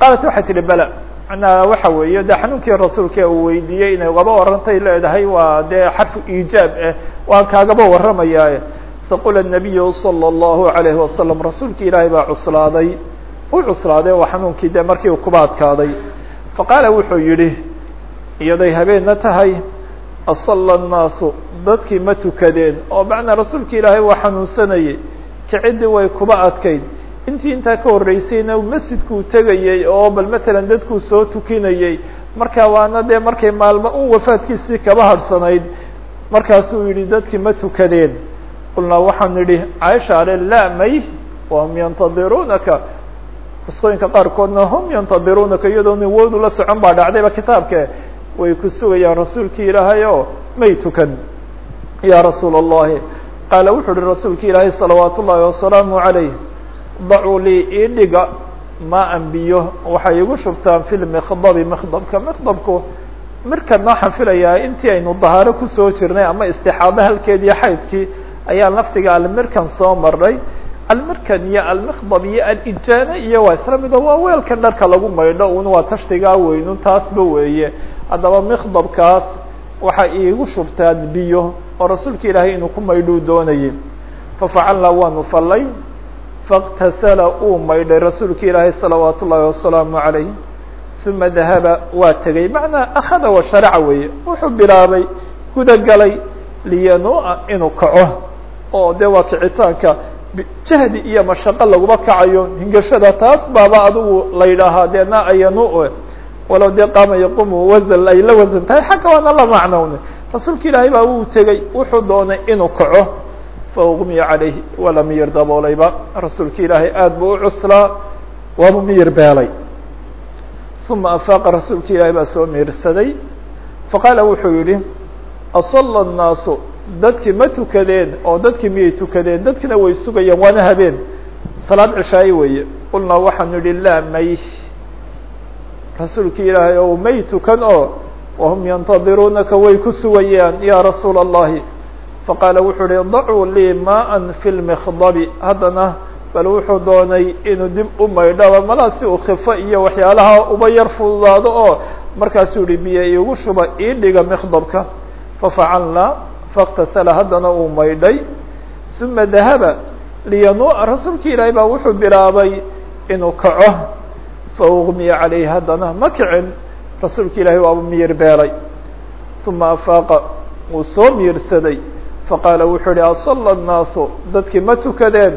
qaalat waxay tihi bala manaa waxa weeye de xanuunkii rasuulka uu weydiiyey inay ugaba warantay leedahay waa dee xarfu iijaab ah waan kaagaba waramayaa saqula الnabiyu salى الlahu عalayhi wasalam rasuulka ilaahay baa cuslaaday u cuslaaday waa xanuunkii de markii uu kuba adkaaday faqaala wuxuu yihi iyaday habeenna tahay asala الnaasu dadkii ma tukadeen oo macnaa rasuulka ilaahay waa xanuunsanayay kicidii way kuba adkayd intii intaa ka horreysayna masjidkuu tegayey oo bal matalan dadkuu soo tukinayey marka waana dee markay maalmo u wafaadkiisii kaba harsanayd. Markaasuu yidhi dadkii ma tukadeen. Qulnaa waxaan nidhi caaisha ale laa may wahum yantadiruunaka qisqooyinka qaarkoodna hum yantadiruunaka iyadoo nin la socon baa dhacdayba kitaabke way ku sugayaan rasuulkii ilaahay oo may tukan. Yaa rasuul allahi qaala wuxuu ihi rasuulki ilaahay salawaat ullaahi wasalaamu calayh dacuu lii ii dhiga maa an biyo waxay igu shubtaan fi lmikdabi mikdabka mikdabku mirkan waxaan filayaa intii aynu dahaaro ku soo jirnay ama istixaado halkeediyo xaydkii ayaa laftiga almirkan soo maray almirkan iyo almikdab iyo alijaana iyo waa isla mido waa weelkan dharka lagu maydho. Un waa tashtigaa weynun taasba weeye. Haddaba mikdabkaas waxay iigu shubtaan biyo oo rasuulka ilaahay inuu ku maydhuu doonayay. Fafacalnaa waanu fallay faktasala uu maydhay rasuulka ilaahay salawaat ullaahi wasalaamu calayh uma dahaba waa tegey. Macnaa akhada wa sharaca weeye. Wuxuu bilaabay gudagalay liyanua inuu kaco. Oo dee waa kicitaanka jahdi iyo mashaqo laguma kacayo. Hingashada taas baaba adigu la yidhaahaa dee na ayanu walow dee qaama yaqumu wasan ay la wasan tahay xagga waana la macnownay rasuulka ilaahay baa uu tegey wuxuu doonay inuu kaco faugmiya calayhi waa la miyir daboolayba rasuulka ilaahay aad buu u cuslaa waaba miyir beelay uma afaaqa rasuulka ilaahay baa soo miirsaday faqaala wuxuu yihi asala الnaasu dadkii ma tukadeen oo dadkii miyay tukadeen dadkina way sugayaan waana habeen salaad cishaaye weeye qulnaa waxaanu yihi laa may rasuulka ilaahay oo may tukan oo wahum yantadiruunaka way ku sugayaan ya rasuula الlahi faqaala wuxuu uhi dacuu lii maa fi lmikdabi haddana bal wuxuu doonay inuu dib u maydhaba malaa si uu khifo iyo waxyaalaha uba yar fududaado oo markaasuu yihi biyo iigu shuba ii dhiga mikdabka fafacalnaa faktasala haddana uu maydhay. Uma dahaba liyanu rasuulka ilaahay baa wuxuu bilaabay inuu kaco. Faugmiya calayhi haddana ma kicin rasuulka ilaahay waaba miyir beelay. Uma afaaqa wuu soo miyirsaday faqaala wuxuu uhi asala الnaasu dadkii ma tukadeen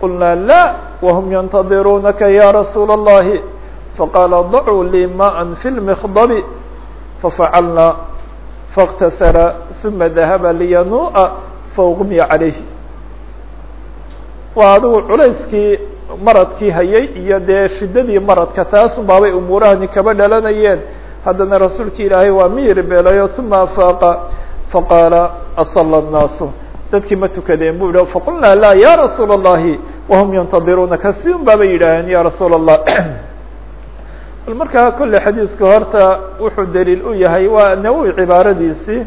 qulnaa laa wahum yantadiruunaka ya rasuula الlahi faqaala dacuu lii maa fi lmikdabi fafacalnaa faktasala uma dahaba liyanua faugmiya calayhi waa adigu culayskii maradkii hayay iyo dee shiddadii maradka taasun baabay umuurahani kaba dhalanayeen haddana rasuulka ilaahay waa miyir beelayo uma afaaqa faqaala asala الnaasu dadkii ma tukadeen bu yidhi faqulnaa laa ya rasuula الlahi wahum yantadiruunaka si un baabay yidhaaheen ya rasuula الlah bal markaa kolle xadiidka horta wuxuu daliil u yahay waa nawowi cibaaradiisii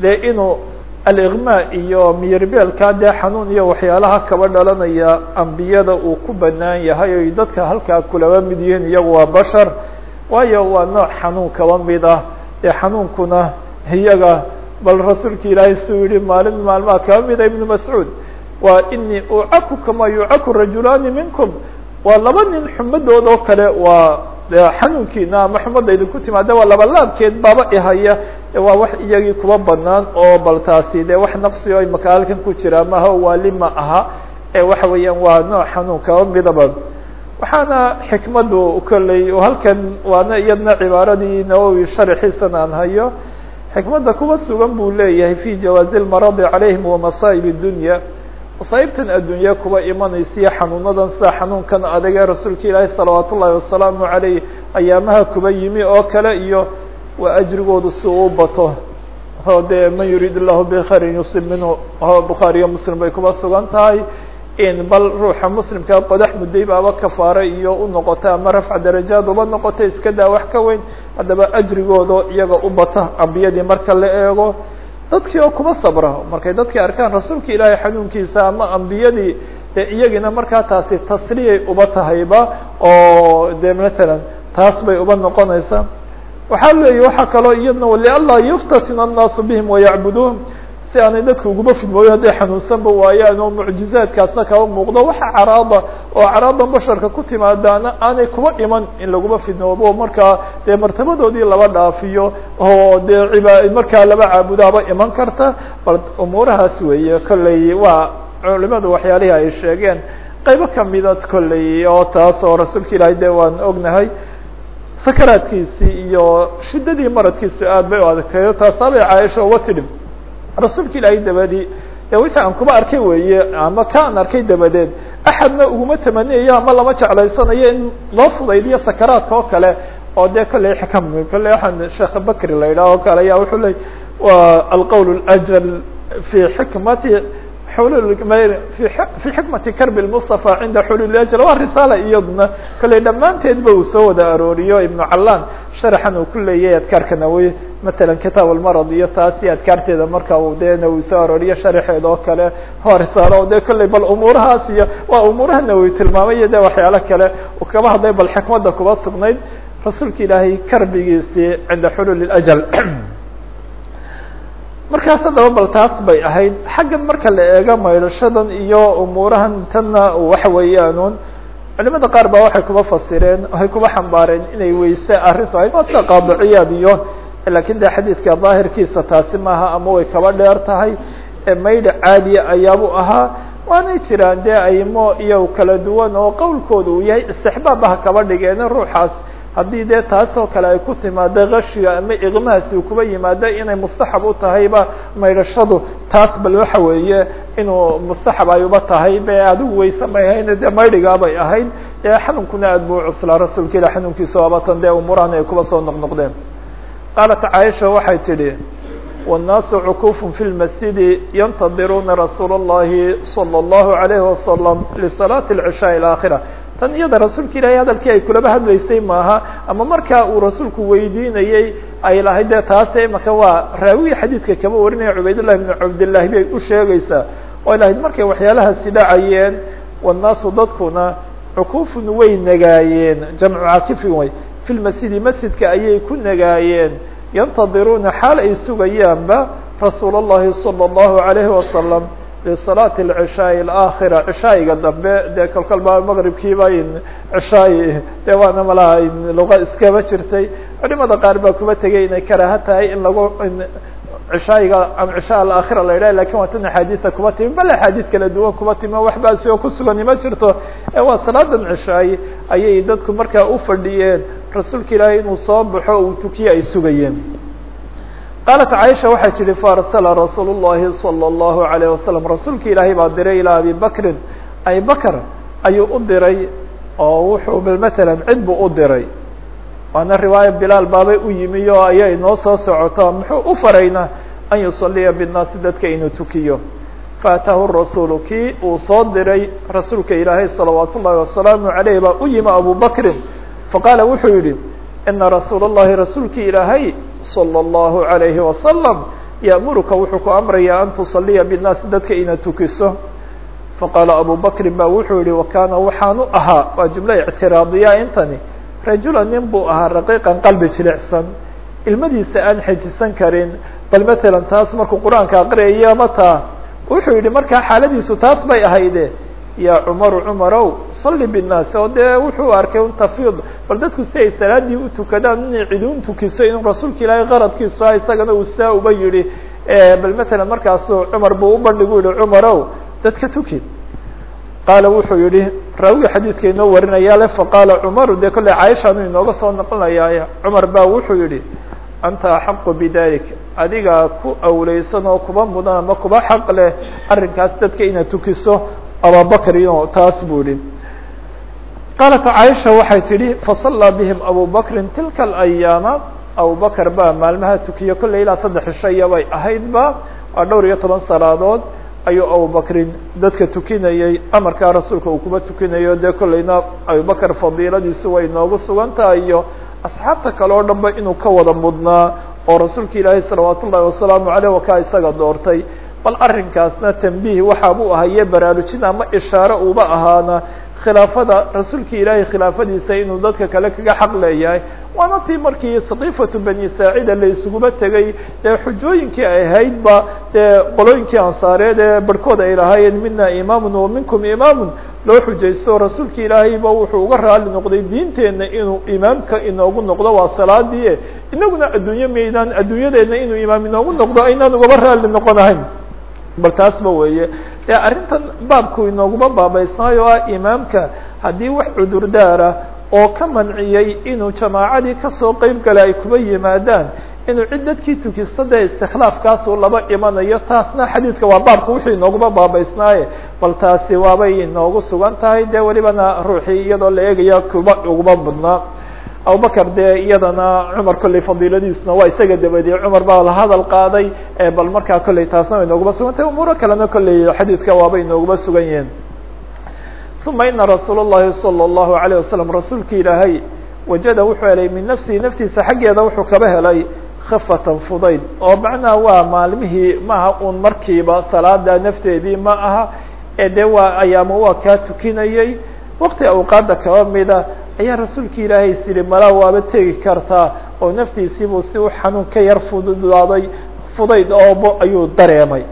dee inuu aliqmaa iyo miyirbeelkaa dee xanuun iyo waxyaalaha kaba dhalanaya ambiyada uu ku banaan yahay oy dadka halkaa kulaba mid yihiin iyagu waa bashar waayo waa nooc xanuun kaba mid ah dee xanuunkuna iyaga bal rasuulka ilaahay suu yihi maalin maalmaha kaba mida ibnu mascuud waa inii ucaku kama yucaku rajulaani minkum. Waa laba nin xumadood oo kale waa xanuunkiina ama xumadda idinku timaada waa laba laabkeed baaba ihaya waa wax iyagii kuba banaan oo bal taasi dee wax naqsi o imaka ku jira maha waali aha ee waxa weeyaan waa nooc xanuun kaba midaba. Waxaana xikmaddu kolley halkan waana iyadna cibaaradii nawowi sharxiisan aan hayo xikmadda kuba sugan buu leeyahay fi jawaazi lmaradi calayhim wamasaa'ib اdunya masaa'ibtan addunya kuba imanaysiyo xanuunadan sida xanuunkan adag ee rasuulka ilaahi salawaat ullahi wasalaamu caleyh ayaamaha kuba yimi oo kale iyo waa ajrigoodu si uu bato. O dee man yuriid illahu bkhayrin yusib minhu bukhaariyo muslim bay kuba sugan tahay in bal ruuxa muslimkaa qodax mudday baaba kafaare iyo u noqota ama rafc darajaad uba noqota iska daa wax ka weyn haddaba ajrigooda iyaga u bata ambiyadii marka la eego. Dadkii oo kuma sabra markay dadkii arkaan rasuulka ilaahay xanuunkiisa ama ambiyadii de iyagina markaa taasi tasliyay uba tahayba oo de matalan taas bay uba noqonaysaa waxaa leeyahy waxaa kaloo iyadna lianlaa yuftatina annaasu bihim wayacbuduun si aanay dadka uguma fidmooyo hadday xanuunsanba waayaan oo mucjizaadkaasna kaba muuqdo. Waxa caraada oo caraadan basharka ku timaadaana aanay kuba iman in laguma fidnoobo. Markaa dee martabadoodii laba dhaafiyo oo dee ciba markaa laba caabudaaba iman karta bal umuurahaas weeye kolley waa culimadu waxyaalihii ay sheegeen. Qaybo kamida kolley oo taas oo rasuulka ilaahay de waan ognahay sakaraadkiisii iyo shiddadii maradkiisu aad bay u adagtayo taasaabay caaisha uga tidhi rasuulka ilaahay dabadii de wixii aan kuba arkay weeye ama ka an arkay dabadeed axadna uguma tamaniyayo ama lama jeclaysanayo in loo fudaydiyo sakaraadka oo kale oo dee kolley xikam kolley waxaan sheekh bakri la yidhaah oo kale ayaa wuxuu ley wa alqowl اljal fi xikmati fi xikmati karbi lmustafa cinda xulul ajal waa risaala iyaduna kolley dhammaanteedba uu soo wada arooriyo. Ibnu callaan sharaxan uu ku leeyahay adkaarka nawowi matalan kitaab almarad iyo taasi adkaarteeda marka uu dena uu soo arooriyo sharaxeeda oo kale waa risaalo de kolley bal umuurahaas iyo waa umuuraha nawowi tilmaamay iyo kale. Uu kaba hadlay bal xikmadda kuba sugnayd rasuulka ilaahay karbigiisii cinda xulul ajal markaas haddaba bal taas bay ahayd. Xaggan marka la eego maydhashadan iyo umuurahan tanna waxa weeyaanuun culimada qaar baa waxay kuba fasireen waxay kuba xambaareen inay weyse arrintu ahayd waa sida qaadiciyaad iyo laakiin de xadiidka daahirkiisa taasi maaha ama way kaba dheer tahay. Maydha caadiya ayaabu ahaa. Waanay jiraan dee aimo iyo kala duwan oo qowlkooda uu yahay istixbaabbaha kaba dhigeen ruuxaas haddii dee taas oo kale ay ku timaado kashiga ama iqmahaasi uu kuba yimaado inay mustaxab u tahayba maydhashadu taas bal waxa weeye inuu mustaxab ay uba tahay be adigu weyse may ahayn dee maydhigaabay ahayd dee xanuunkuna aad buu cuslaa rasuulka ilah xanuunkiisa abatan dee umuurahan ay kuba soo noqnoqdeen qaalat caaisha waxay tidhi wالnaasu cukufun fi lmasjidi yantadiruuna rasuul الlahi salى الlahu عalayhi wasalam lisalaati اlcishaa اlaakhira tan iyada rasuulka ilaahay hadalkii ay kulaba hadlaysay maaha ama markaa uu rasuulku weydiinayay ay lahayd dee taase maka waa raawigii xadiidka kaba warinaya cubaydullahi bnu cabdillaahi bay u sheegaysaa oo ay lahayd markay waxyaalahaasi dhacayeen wannaasu dadkuna cukuufun way nagaayeen jamcu caakifin way fi lmasjidi masjidka ayay ku nagaayeen yantadiruuna xaal ay sugayaanba rasuul allahi salى allahu alayhi wasalam lisalaati alcishaai alaakhira cishaayiga dambe dee kolkol baa maqribkiiba in cishaay dee waana malaha luqa iskaba jirtay culimada qaar baa kuba tegay inay karaaha tahay in lagu cishaayiga ama cishaa alaakhira la yidhah laakiin waa tan axaadiida kuba timi bal axaadiid kala duwan kuba timi wax baasi oo kusugani ma jirto ee waa salaadan cishaay ayay dadku markaa u fadhiyeen rasuulka ilaahay inuu soo baxo uu tukiye ay sugayeen qaalat caaisha waxay tidhi faarsala rasuulu llahi sala allahu alayh wasalam rasuulki ilaahay baa diray ilaa abi bakrin abi bakr ayuu u diray oo wuxuu matalan cid buu u diray waana riwaayo bilaal baabay u yimi oo ayaa inoo soo socota muxuu u farayna an yusaliya binnaasi dadka inuu tukiyo faataahu rasuulu kii uu soo diray rasuulka ilaahay salawaatu ullahi wasalaamu alayh baa u yimi abu bakrin faqaala wuxuu yihi ina rasuula اllahi rasuulkii ilaahay salى اllahu عalayhi wasalam ya'muruka wuxuu ku amraya an tusaliya binnaasi dadka inaad tukiso faqaala abu bakrin ba wuxuu yihi wakana waxaanu ahaa waa jumlo ictiraadiya intani rajula nin buu ahaa raqiiqan qalbi jilicsan ilmadiisa aan xejisan karin bal matalan taas markuu qur-aanka aqriyaya mataa wuxuu yihi markaa xaaladiisu taas bay ahayde ya cumaru cumarow salli binnaas oo dee wuxuu arkay un tafiid bal dadku si ay salaadii u tukadaan inay ciduun tukiso inuu rasuulka ilaahay qaradkiisu ah isagana uu saa uba yihi bal matalan markaasu cumar buu u bandhigu yihi cumarow dadka tuki. Qaala wuxuu yihi raawiga xadiidka inoo warinaya le faqaala cumaru dee kolley caaishaanu inooga soo noqonayaa cumar ba wuxuu yihi anta axaqu bidalik adigaa ku awleysan oo kuba mudan ama kuba xaq leh arrinkaas dadka inaad tukiso ababakrin taas buu yihi qaalat caaisha waxay tidhi fasallaa bihim bakrin tilka alayaama abubakr baa maalmaha tukiye kolley ilaa saddex ishaya bay ahaydba waa dhowr iyo toban salaadood ayuu abubakrin dadka tukinayey amarkaa rasuulka uu kuba tukinayo dee kolleyna abubakr fadiiladiisu way noogu sugan tahay iyo asxaabta kale oo dhan ba inuu ka wada mudnaa oo rasuulka ilaahay salawaat ullahi wasalaamu aleyh wakaa isaga doortay bal arrinkaasna tambiih waxaa buu ahaye baraarujin ama ishaare uba ahaana khilaafada rasuulka ilaahay khilaafadiisa inuu dadka kale kaga xaq leeyahay. Waana tii markii saqiifatu bani saacida la isuguba tegay dee xujooyinkii ay ahaydba dee qolooyinkii ansaareed ee barhkood ay lahaayeen mina imaamun wa minkum imaamun. Loo xujaysto rasuulka ilaahayba wuxuu uga raali noqday diinteenna inuu imaamka inoogu noqdo waa salaadii. Inaguna adduunye maydaan adduunyadeedna inuu imaam inoogu noqdo aynaan ugaba raali noqonahayn bal taasba weeye arrintan baabku inooguma baabaysnaayo ah imaamka haddii wax cudurdaara oo ka manciyey inuu jamaacadii ka soo qeyb gala ay kuba yimaadaan inuu cid dadkii tukista dee istikhlaafkaasuu laba imanayo taasna xadiidka waa baabka wuxuu inooguma baabaysnaaye. Bal taasi waabay inoogu sugan tahay dee welibana ruuxii iyadoo la eegaya kuba uguma mudnaa abubakr dee iyadana cumar kolley fadiiladiisuna waa isaga dabadiyey cumar baa la hadal qaaday bal markaa kolley taasna way inooguma sugan tahay umuuro kalena kolley xadiidka waaba inooguma sugan yihiin uma ina rasuul الlahi salى الlahu عalيه wasalam rasuulka ilaahay wajada wuxuu helay min nafsihi naftiisa xaggeeda wuxuu kaba helay khafatan fudayd oo macnaha waa maalmihii maaha un markiiba salaada nafteedii ma aha ee dee waa ayaamo waa kaa tukinayey wakti awqaada kaba mida ayaa rasuulka ilaahay is malaa waaba tegi kartaa oo naftiisiibuu si u xanuun ka yar fududaaday fudayd oobo ayuu dareemay.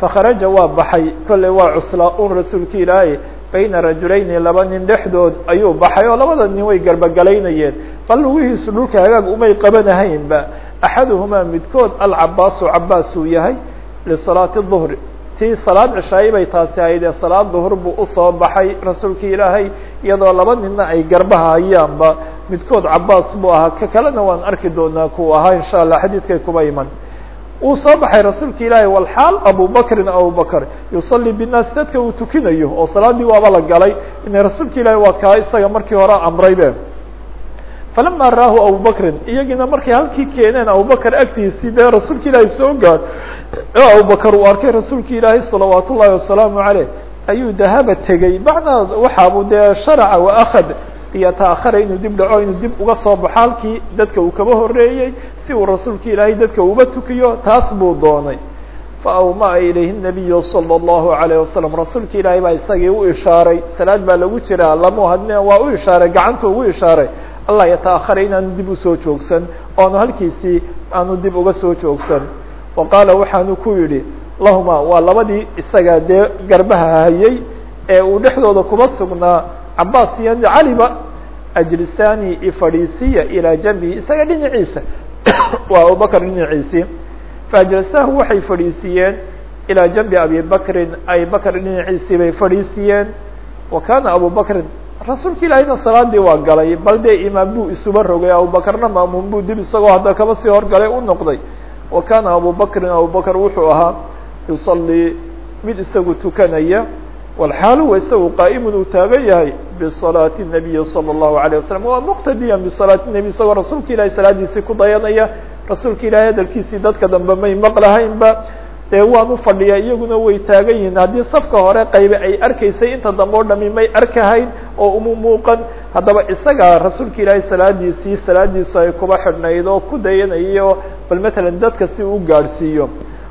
Fakharaja waa baxay. Kolley waa cuslaa un rasuulka ilaahay. Bayna rajulayni laba nin dhexdood ayuu baxay oo labada nin way garbagalaynayeen. Bal lugihiisu dhulka hagaag umay qabanahaynba. Axaduhumaa midkood alcabaasu cabaas uu yahay lisalaati duhri tii salaad cishaayi bay taasi ahayd ee salaad duhur buu u soo baxay rasuulka ilaahay iyadoo laba ninna ay garbaha hayaanba midkood cabaas buu ahaa ka kalena waan arki doonaa kuu ahaa insha allah xadiidkay kuba iman. Uu soo baxay rasuulka ilaahay walxaal abubakrin abubakr yusalli binnaas dadka uu tukinayo oo salaaddii waaba la galay ina rasuulka ilaahay waa kaa isaga markii hore amraybe falama raahu abubakrin iyagiina markay halkii keeneen abubakr agtiisii dee rasuulka ilaahay soo gaad oo abubakr uu arkay rasuulka ilaahay salawaat ullahi wasalaamu caleyh ayuu dahaba tegey macnaa waxaabu dee sharaca wa akhad iyo taakara inuu dib dhaco inuu dib uga soo baxo halkii dadka uu kaba horeeyey si uu rasuulka ilaahay dadka uba tukiyo taas buu doonay. Faawmaa ilayhi nabiyu salى اllahu alayh wasalam rasuulka ilaahay baa isagii u ishaaray. Salaad baa lagu jiraa lamu hadne waa u ishaaray gacanta ugu ishaaray allah yataahara inaanu dib u soo joogsan. Oanu halkiisii aanu dib uga soo joogsan. Wa qaala waxaanu ku yidhi lahuma waa labadii isaga dee garbaha hayay ee uu dhexdooda kuba sugnaa cabaas iyo caliba ajlisani ifadhiisiya ilaa janbihi isaga dhinaciisa waa abubakr dhinaciisii faajlasahu waxay fadhiisiiyeen ilaa janbi abi bakrin. Abi bakr dhinaciisii bay fadhiisiiyeen. Wa kana abu bakrin rasuulka ilaahayna salaadii waa galay bal dee imaam buu isuba rogay abubakarna maamuun buu dib isagoo hadda kaba sii horgalay u noqday. Wa kaana abubakrin abubakr wuxuu ahaa yusalii mid isagu tukanaya walxaalu wa isagu qaa'imun uu taagan yahay bisalaati nabiyi sala allahu alayh wasalam waa muqtadiyan bisalaati nebiy isagoo rasuulka ilahay salaadiisii ku dayanaya. Rasuulka ilahay hadalkiisii dadka dambe may maqlahaynba dee waan u fadhiya iyaguna way taagan yihiin. Haddii safka hore qaybe ay arkaysay inta dambe o dhami may arkahayn oo uma muuqan haddaba isaga rasuulka ilaahay salaadiisii salaadiisu ay kuba xidhnayd oo ku dayanayo bal matalan dadka si uu gaadhsiiyo.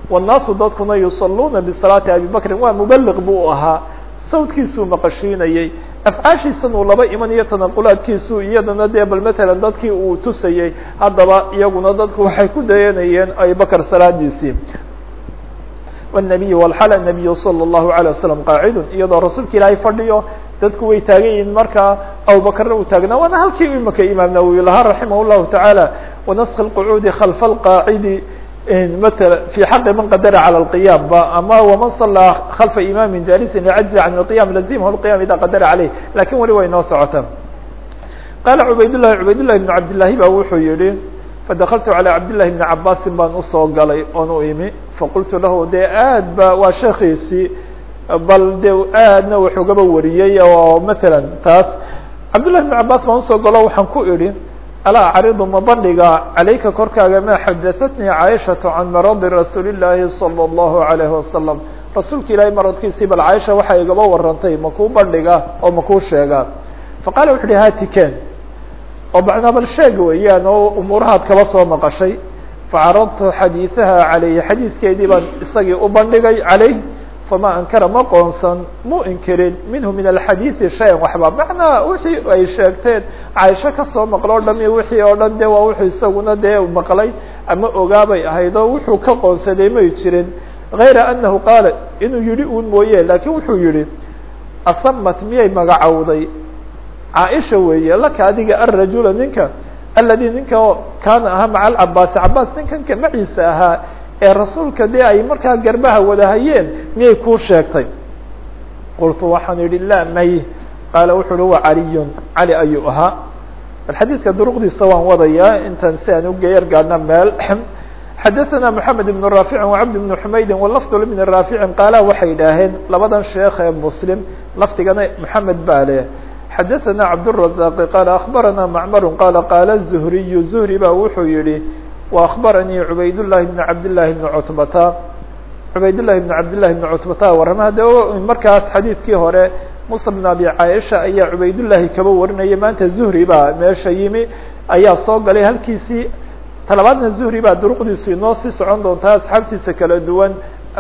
Wannaasu dadkuna yusaluuna bisalaati abi bakrin waa mubaliq buu ahaa. Sawdkiisuu maqashiinayey afcaashiisan uu laba imanayo tanaqulaadkiisu iyadana dee bal matalan dadkii uu tusayey haddaba iyaguna dadku waxay ku dayanayeen abibakr salaadiisii والنبي والxل النبي صلى الله عليه وسلم قاacd iyadoo rasuulka ilaahay fadhiyo dadku way taagan yihiin markaa abubakrna uu taagnaa waana halkii imika imaam nawwi lahaa raximah الlahu taعaalى ونسk القعوudi خلف القاacdi ml في xaqi man qadra عalى القiyam ba ama وman صلىa خلفa imami جالس لعجز عن القyam lazimh القyam ida qadra عalيه lakin weli way noo socota qala cubayd لlahi cubayd لlahi بن cabd لlahi ba wuxuu yihi fadakltu calى cabdillahi bni cabaasin baan usoo galay oon u imi faqultu lahu dee aad ba waa sheekiisii bal de aadna waxugaba wariyey oo masalan taas cabdillahi bni cabaas baan usoo galo waxaan ku idhi alaa acridu ma bandhiga calayka korkaaga ma xadahatnii caaishatu can maradi rasuuli llaahi salى اllahu alayhi wasalam rasuulka ilaahay maradkiisii bal caaisha waxay igaba warantay makuu bandhiga oo makuu sheegaa faqala wuxu uhi hatiken oo macnaa bal sheeg weeyaan oo umuurahaad kaba soo maqashay facaradtu xadiiثaha calayhi xadiidkeedii baan isagii u bandhigay calayh fama ankara ma qoonsan mu inkirin minhu min alxadiiثi shay-an waxba macnaa wixii ay sheegteen caaisho kasoo maqlo o dhami wixii oo dhan de waa wuxuu isaguna dee maqlay ama ogaabay ahayd oo wuxuu ka qoonsaday may jirin غayra anahu qaala inuu yihi un mooye lakin wuxuu yihi asamat miyay magacowday caaisha weeye laka adiga arajula ninka aladi ninka oo kaana ahaa maca alcabaasi cabaas ninkan maciisa ahaa ee rasuulka dee ay markaa garbaha wadahayeen miyay kuu sheegtay qultu waxaan yihi la may qaala wuxu uhi wa caliyun cali ayuu ahaa bal xadiidka duruqdiisa waan wadayaa intan si aan ugeyar gaadhna meel xadaثna mحamed بن raafici وcabd بن xumaydi walafd bn raafici qaala waxay idhaaheen labadan sheekh ee mslim lafdigana mحamed baa leh xadaثna cabdالرaزاq qaal aخbarana macmar qaala qaala الزhriy زhri ba wuxuu yihi وaأخbaranii cubayd لlahi بn cabd لlahi بn cutbata cubayd لlahi بn cabd لlahi بn cutbata warama de markaas xadiidkii hore musa بn abi caaisha ayaa cubaydالlahi kaba warinaya maanta zuhri baa meesha yimi ayaa soo galay halkiisii talabaadna zuhri baa duruqdiisu inoo sii socon doontaa asxaabtiisa kala duwan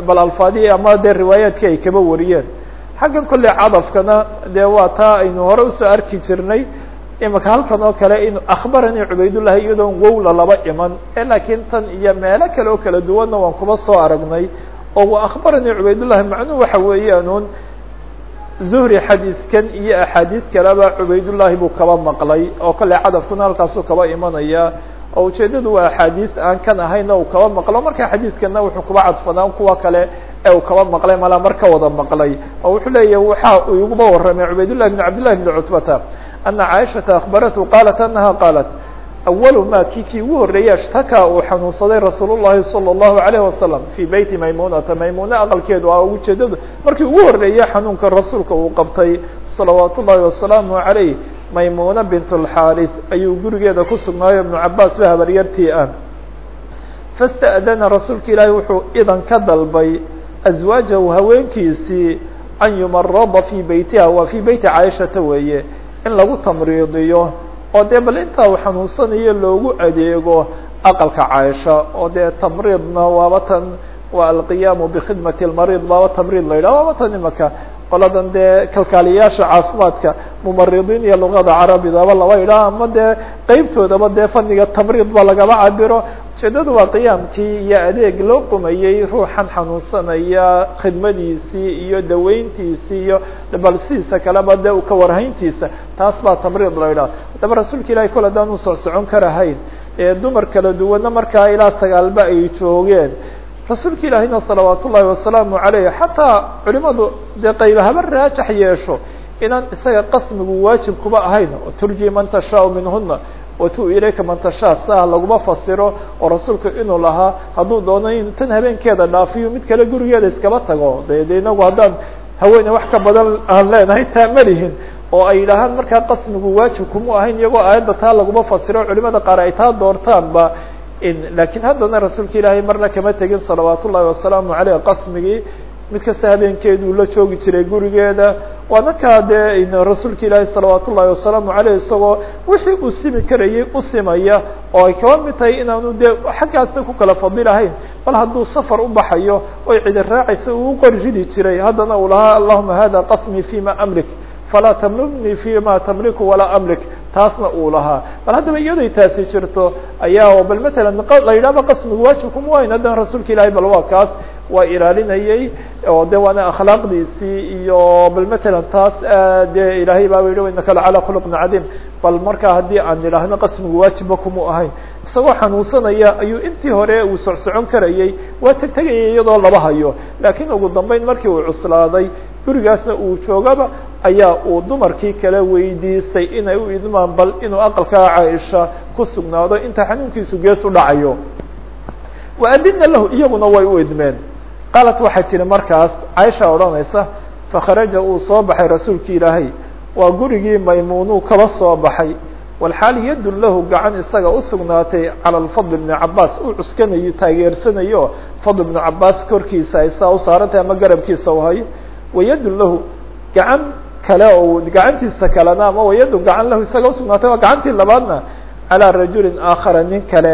bal alfaadii ama dee riwaayaadkii ay kaba wariyeen xaggan kolley cadafkana dee waa taa aynu hore u soo arki jirnay. Imika halkan oo kale in akhbaranii cubaydullahi iyadoon wowla laba iman. E laakiin tan iyo meelo kale oo kala duwanna waan kuba soo aragnay. Oo wa akhbaranii cubaydullahi macnuhu waxa weeyaanuun zuhri xadiidkan iyo axaadiid kaleba cubaydullahi buu kaba maqlay. Oo kolley cadafkuna halkaasuu kaba imanaya. Oo ujeedadu waa axaadiis aan kan ahayna uu kaba maqlo. Marka xadiidkana wuxuu kuba cadfanaa kuwa kale ee uu kaba maqlay malaa mar ka wada maqlay oo wuxuu leeyahy waxa uu iguba warramay cubaydullahi bn cabdillahi bn cutbata ana caaishata akhbaratu qaalat anaha qaalat awalu ma kii kii ugu horreeyey ashtakaa uu xanuunsaday rasuul llahi salى اllahu alayh wasalam fii beyti maymunata maymuna aqalkeedu a ujeedadu markii ugu horreeyey xanuunka rasuulka uu qabtay salawaat ullahi wasalaamu alayh maymuna bint اlxaarith ayuu gurigeeda ku sugnaayo ibnu cabaas ba habaryartii ah fasta'dana rasuulka ilaahi wuxuu idan ka dalbay aswaajahu haweenkiisii an yumarada fii beytiha waa fii beyti caaishata weeye in lagu tamriidiyo oo dee bal intaa uu xanuunsanayo loogu adeego aqalka caaisha oo dee tamriidna waaba tan waa alqiyaamu bikhidmati lmariid baaba tamriid la yidhah waaba imaka qoladan dee kalkaaliyayaasha caafimaadka mumaridiin iyo luqada carabidaba laba yidhaah ama dee qeybtoodaba dee faniga tamriid ba lagaba cabiro ujeedadu waa qiyaamkii iyo adeeg loo qumayey ruuxan xanuunsanaya khidmadiisii iyo daweyntiisii iyo balsidiisa kaleba dee ka warhayntiisa taas baa tamriid la yidhaha haddaba rasuulka ilahi kol haddaan u soo socon karahayn ee dumar kala duwanna markaa ilaa sagaalba ay joogeen rasuulka ilaahina salawaat ullaahi wasalaamu calayh xataa culimadu dee qayba haba raajax yeesho inaan isaga qasmigu waajib kuba ahayn. Turji man tashaau minhuna watu ilayka man tashaa saa laguma fasiro oo rasuulku inuu lahaa hadduu doono tan habeenkeeda dhaafiyo mid kale gurigeeda iskaba tago. De inagu haddaan haweene wax ka badan aan leenahay taa ma lihin. Oo ay yidhaahaan markaa qasmigu waajib kuma ahayn iyagoo aayadda taa laguma fasiro culimada qaar ay taa doortaanba lakiin haddana rasuulka ilaahay marna kama tegin salawaat ullahi wasalaamu aleyh qasmigii mid kasta habeenkeeduu la joogi jiray gurigeeda waa dadkaa dee rasuulka ilaahi salawaat ullahi wasalaamu aleyh isagoo wixii uu simi karayay u simaya oo ay kaba mid tahay inaanu dee xaggaasna ku kala fadilahayn bal hadduu safar u baxayo oy cidi raacaysa uu qori ridi jiray haddana uu lahaa allahuma hada qasmii fima amlik falaa tamluknii fima tamliku walaa amlik taasna uu lahaa bal haddaba iyaday taasi jirto ayaa bal matalan la yidhahba qasmigu waajib kuma wayn haddana rasuulka ilahay bal waa kaas waa ilaalinayay oo de waana akhlaaqdiisii iyo bal matalan taas dee ilaahay baa yihi inaka lacalaa khuluqin cadiim. Bal markaa haddii aan idhaahno qasmigu waajibba kuma ahayn isagoo xanuunsanaya ayuu intii hore uu socsocon karayay waa teg tegaya iyadoo laba hayo. Laakiin ugu dambeyn markii uu cuslaaday gurigaasna uu joogaba ayaa uu dumarkii kale weydiistay inay u idmaan bal inuu aqalkaa caaisha ku sugnaado inta xanuunkiisu gees u dhacayo. Wa adina lahu iyaguna way u idmeen qaalat waxay tihi markaas caaisha odhanaysa fakharaja uu soo baxay rasuulki ilaahay waa gurigii maymuunuu kaba soo baxay walxaal yadun lahu gacan isaga usugnaatay cala lfadl bni cabaas uu cuskanayo taageersanayo fadl bnu cabaas korkiisa ay saa u saarantahay ama garabkiisa u hayo wayadun lahu gacan kale oo gacantiisa kalena ama wayadun gacan lahu isaga usugnaatay waa gacantii labaadna calaa rajulin aakhara nin kale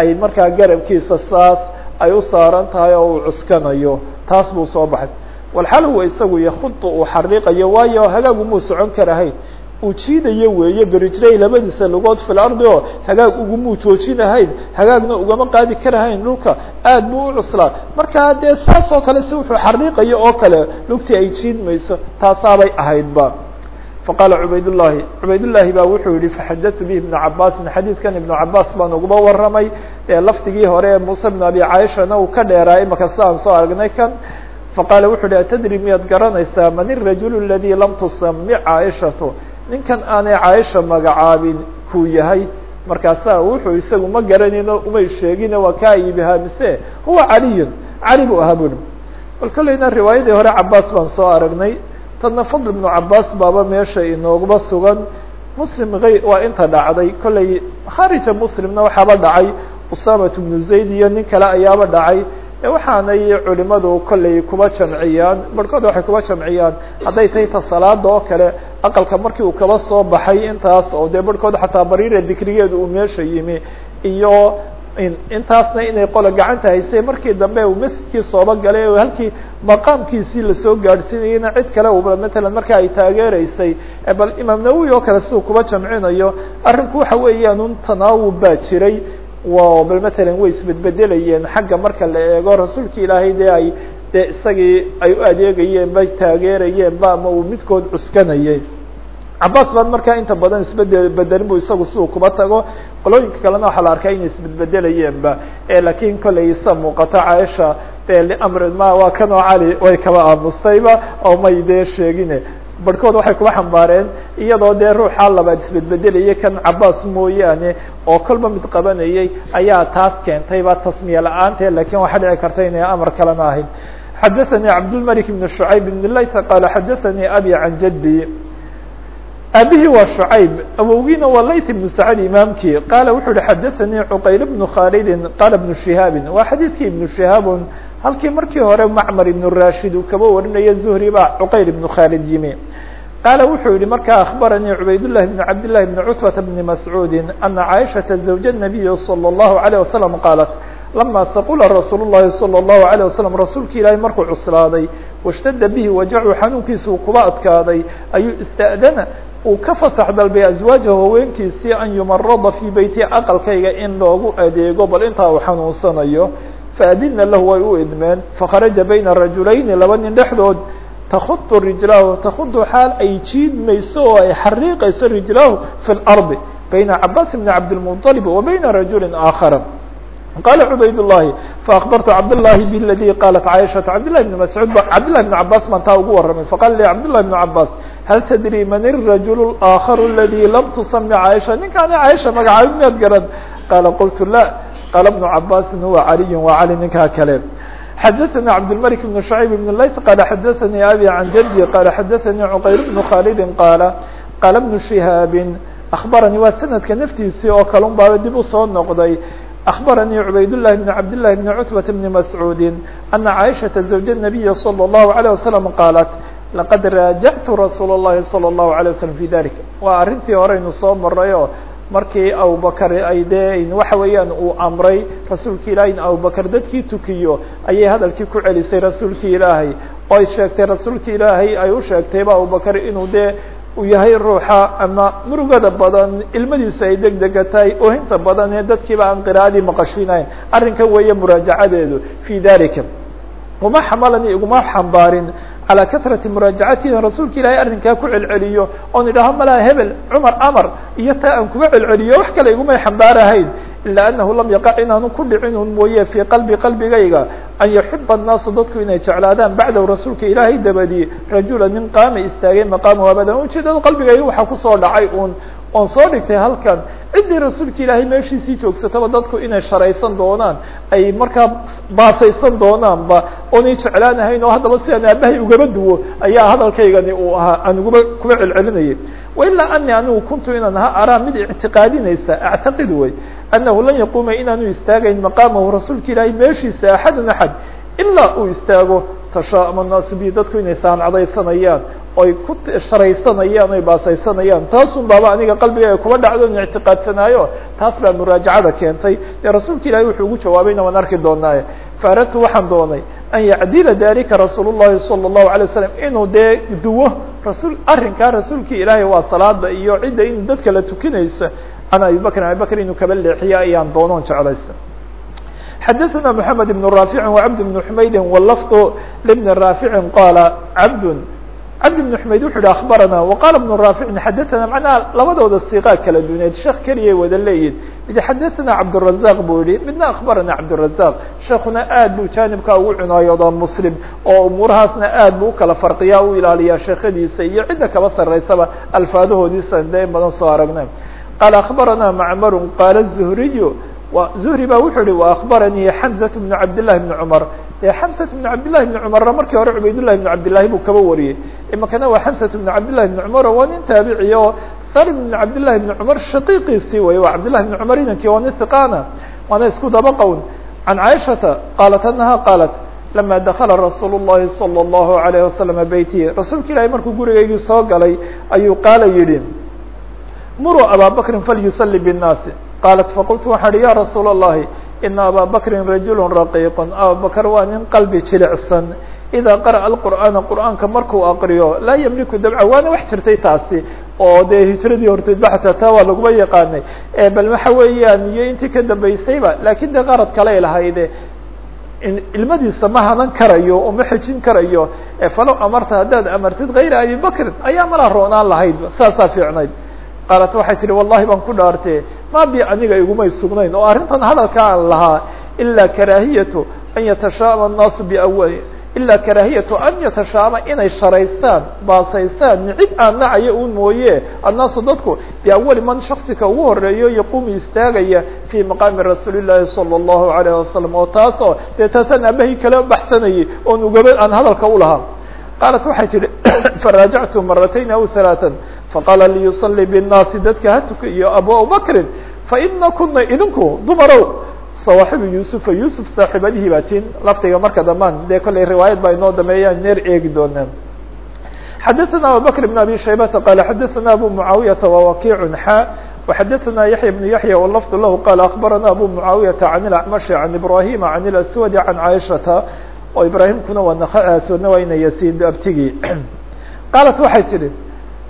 ay markaa garabkiisa saas ay u saaran tahay oo uu cuskanayo taas buu soo baxay. Walxal huwa isagu yakudu uu xariiqayo waayo hagaag umuu socon karahayn uu jiidayo weeye berijley labadiisa lugood fil ardi oo hagaag ugumuu joojinahayn hagaagna ugama qaadi karahayn dhulka aad buu u cuslaa. Markaa dee saas oo kale si wuxuu xariiqayo oo kale lugtii ay jiidmayso taasaabay ahaydba faqaala cubaydullahi cubaydullaahi baa wuxuu yihi faxadatu bihi ibnu cabaasin xadiidkan ibnu cabaas baan uguba warramay ee lafdigii hore ee muuse bn abi caaishana uu ka dheeraay imaka si aan soo aragnay kan faqaala wuxuu hi atadri miyaad garanaysaa man irajulu aladii lam tusami caaishatu ninkan aanay caaisha magacaabin kuu yahay markaasaa wuxuu isagu ma garanayno umay sheegine waa kaa iibihaamise huwa caliyun cali buu ahaa buri bal kolleyna riwaayadii hore cabaas baan soo aragnay tadna fadl ibnu cabaas baaba meesha inooguba sugan. Muslim ay waa inta dhacday. Kolley khaarija muslimna waxaaba dhacay. Usamat bnu zayd iyo nin kale ayaaba dhacay. Waxaanay culimadu kolley kuba jamciyaan. Barhkood waxay kuba jamciyaan. Hadday tahay ta salaada oo kale aqalka markii uu kaba soo baxay intaas oo dee barhkood xataa bariira dikrigeedu uu meesha yimi. Iyo intaasna inay qola gacanta haysay markii dambe uu masjidkii sooba galay oo halkii maqaamkiisii la soo gaadhsiinayana cid kale uba matalan marka ay taageereysay bal imaam nawowi oo kale siduu kuba jamcinayo arrinku waxa weeyaan un tanaawub baa jiray wa bal matalan way isbedbedelayeen xagga marka la eego rasuulka ilaahay dee ay dee isagii ay u adeegayeen bay taageerayeen ba ama uu midkood cuskanayay cabaas baan markaa inta badan isbedel bedelin bu isagu si uu kuba tago qolooyinka kalena waxaa la arkaa inay isbedbedelayeenba lakin kolley sa muuqato caaisha dee liamri ma waa kanoo cali way kaba aamustayba oo may dee sheegine barhkood waxay kuba xambaareen iyadoo dee ruuxaa labaad isbedbedelayay kan cabaas mooyaane oo kolba mid qabanayay ayaa taas keentay ba tasmiye la-aante lakin waxaa dhici karta inay amar kalena ahayd xadaثanii cabdالmلك بن شhucayb بن layt qala xadaثanii abi can jadي aabihii waa شhucayb awowgiina waa layt بن sacd imaamkii qaala wuxuu uhi xadaثanii cuqayl بن khaalidi qala بن شihaabi waa xadiidkii iبن شihaab halkii markii hore macmar ibn rashid uu kaba warinaya zuhri baa cuqayl ibnu khaalid yimi qaala wuxuu yihi markaa akhbaranii cubaydالlahi bn cabd لlahi bn cutbata bni mascuudi ana caaishaةa zawja الnabiyi salى الlahu عalيه wasalam qaalat lama haqula rasuul الlahi salى الlahu عalيه wasalam rasuulka ilaahi markuu cuslaaday washtada bihi wajacu xanuunkiisa uu kuba adkaaday ayuu ista'dana uu ka fasax dalbay aswaajahu haweenkiisii an yumarada fii beyti aqalkayga in loogu adeego bal intaa uu xanuunsanayo faadina lahu way u idmeen fakharaja bayna rajulayni laba nin dhexdood takudu rijlahu takudu xaal ay jiidmayso oo ay xariiqayso rijlahu fi اlardi bayna cabaas bni cabdilmuطalib wa bayna rajuli aakhara qala cubayd الlahi faakbartu cabdالlahi bladi qalat caaishaةu cabdالlahi bn mascuud cabdالlahi bn cabaas baan taa ugu waramay faqala li cabdالlahi bn cabaas hal tadri man الrajul الآakharu aladi lam tusami caaisha ninkaani caaisha magacaabin miyaad garan qaala qultu la qaala bnu cabaasin huwa caliyu waa cali ninkaa kale xadaثnي cabdالmلك بن شhعيب بن layt qال xadaثnي abي عan jدي qال xadaثnي cqayr بن khاld qاala qaala بن شhihاab أخbarnي waa snadka naftiisii oo kalun baaba dib usoo noqday أخbarnي عubayd للh بن cabd للh بن cتبة بن مسعوud أنa cائشhaةa زوج النبي صلى الله عليه وسلم qاaلت لqad raaجعت رasuul الlahi صلى الله عليه وسلم في ذلك waa arrintii horeynu soo maray oo markii abubakr ay dee waxa weeyaan uu amray rasuulki ilahay in abubakr dadkii tukiyo ayay hadalkii ku celisay rasuulki ilaahay oo ay sheegtay rasuulki ilaahay ay u sheegtayba abubakr inuu dee uu yahay ruuxa ama murugada badan ilmadiisu ay deg dega tahay oohinta badan ee dadkiiba aan qira'adii maqashinayn arrinkan weeye muraajacadeedu. Fi dalika uma xamalani iguma xambaarin calىa katrati muraajacatihi rasuulka ilaahay arrinkaa ku celceliyo oon idhaaho malaha hebel cumar amar iyo taa aan kuga celceliyo wax kale igumay xambaarahayn ilaa annahu lam yaqac inaanu ku dhicinun mooye fii qalbi qalbigayga an yuxiba annaasu dadku inay jeclaadaan bacdahu rasuulka ilaahay dabadi rajula nin qaama istaagay maqaamahu abadan ujeedada qalbigayga waxaa ku soo dhacay uun oon soo dhigtay halkan. Ciddii rasuulka ilaahay meeshiisii joogsataba dadku inay sharaysan doonaan ay markaa baasaysan doonaanba oonay jeclaanahayn oo haddaba sidaan aabahay ugaba duwo ayaa hadalkaygani uu ahaa aan uguba kuba celcelinayay wailaa ani anigu kuntu inaan ahaa araa mid ictiqaadinaysa actaqid wey annahu lan yaquuma inaanu istaagayn maqaamahu rasuulka ilaahay meeshiisa axadun axad ilaa uu istaago tashaama naasu bi dadku inay saancadaysanayaan oy ku sharaysanayaan oy baasaysanayaan taasun baaba aniga qalbigayga kuba dhacdo n ictiqaadsanaayo taas baa muraajacada keentay dee rasuulka ilahay wuxuu ugu jawaabayna waan arki doonaaye faaradtu waxaan doonay an yacdila dalika rasuul الlahi salى الlahu alay waslam inuu dee duwo rasul arrinkaa rasuulkii ilaahay waa salaada iyo cidda in dadka la tukinaysa an abi bakrin abi bakr inuu kaba leexiyo ayaan doonoon jeclaysta xadaثna mحamed بن raafici وcabd بن xmaydi wlafظ لبn raafici qaala cabd cabd بن xmayd wuxu hi aخbarana وqala بن raafici xadaثna macnaha labadooda siiqaa kala duneed sheekh keliyay wada leeyihin mid xadaثna cabdالرazaq buu yihi midna aخbarana cabdالرazaq sheekuna aad buu jaanibkaa ugu cunaayooda mslim oo umuurahaasna aad buu ukala farqiya u ilaaliyaa sheekadiisa iyo cidda kaba saraysaba alfaadahoodiisa de in badan soo aragnay qaala aخbarana macmar qaala الزhriy zuhri ba wuxuu hi وأخbaranii xمزة بن cabd للhi بن cmر e xمزة بن cabd للhi بن cmrna markii hore cubayd لlahi بن cabdالlahi buu kaba wariyey imakana waa xمزة بن cabd للhi بن cmr waa nin taabiciy oo salim بن cabd لlahi بن cmr shaqiiqiisii wey waa cabd لlahi بن cmr inankii waa nin iqاna waana isku daba qown عan caiشhaةa qaalat anaha qaalat lama dakla rasuul الlahi salى الlahu عalيه waslم beytihi rasuulka ilahi markuu gurigaygii soo galay ayuu qaala yihi muruu abaa bakri falyusli bالnaasi qaalat faqultu waxaan hi ya rasuula الlahi ina abaa bakrin rajulu raqiiq abubakar waa nin qalbi jilicsan idaa qara'a alqur'aana qur'aanka markuu aqriyo laa yamliku dabca waana wax jirtay taasi oo dee hijiradii horteedba xataa taa waa laguma yaqaanay bal waxa weeyaan iyo intii ka dambaysayba laakiin dee qarad kaley lahayde ilmadiisa ma hadan karayo oo ma xejin karayo falow amarta haddaad amartid kayra abi ayaa mala roonaan lahayd saasaa fiicnayd qaalat waxay tihi wallahi baan ku dhaartee ma bi aniga igumay sugnayn. Oo arrintan hadalka aan lahaa ilaa karaahiyatu an yatashaama annaasu biawa ilaa karaahiyatu an yatashaama inay sharaystaan baasaystaan. Cid aan nacaya uun mooye. Annaasu dadku biawali man shaksika ugu horeeyo yaquumu istaagaya fii maqaami rasuuli llaahi sala allahu alayh wasalam oo taasoo dee taasaan aabahay kala baxsanayay oon ugaba aan hadalka u lahaa. Qaalat waxay tihi faraajactu maratayn aw halaatan faqaala liyusalii bالnaasi dadka ha tukiyo abu bakrin faina kuna idinku dumarow sawaaxibu yusufa yusuf saaxiibadihii baa tin laftiga marka dambaan dee kollay riwaayad baa inoo dameeyaan neer eegi doonaa xadaثna abubakr بn abi shaybata qala xadaثna abu mucaawiyaةa wawakiic xa وxadaثna yaحya بن yaحya wlafd lahu qala akbarana abu mucaawiyaةa can اlacmashi can ibrahima can اlaswadi can caaishata oo ibraahimkuna waa nakaaswadna waa ina yasiin abtigii qaalat waxay tihi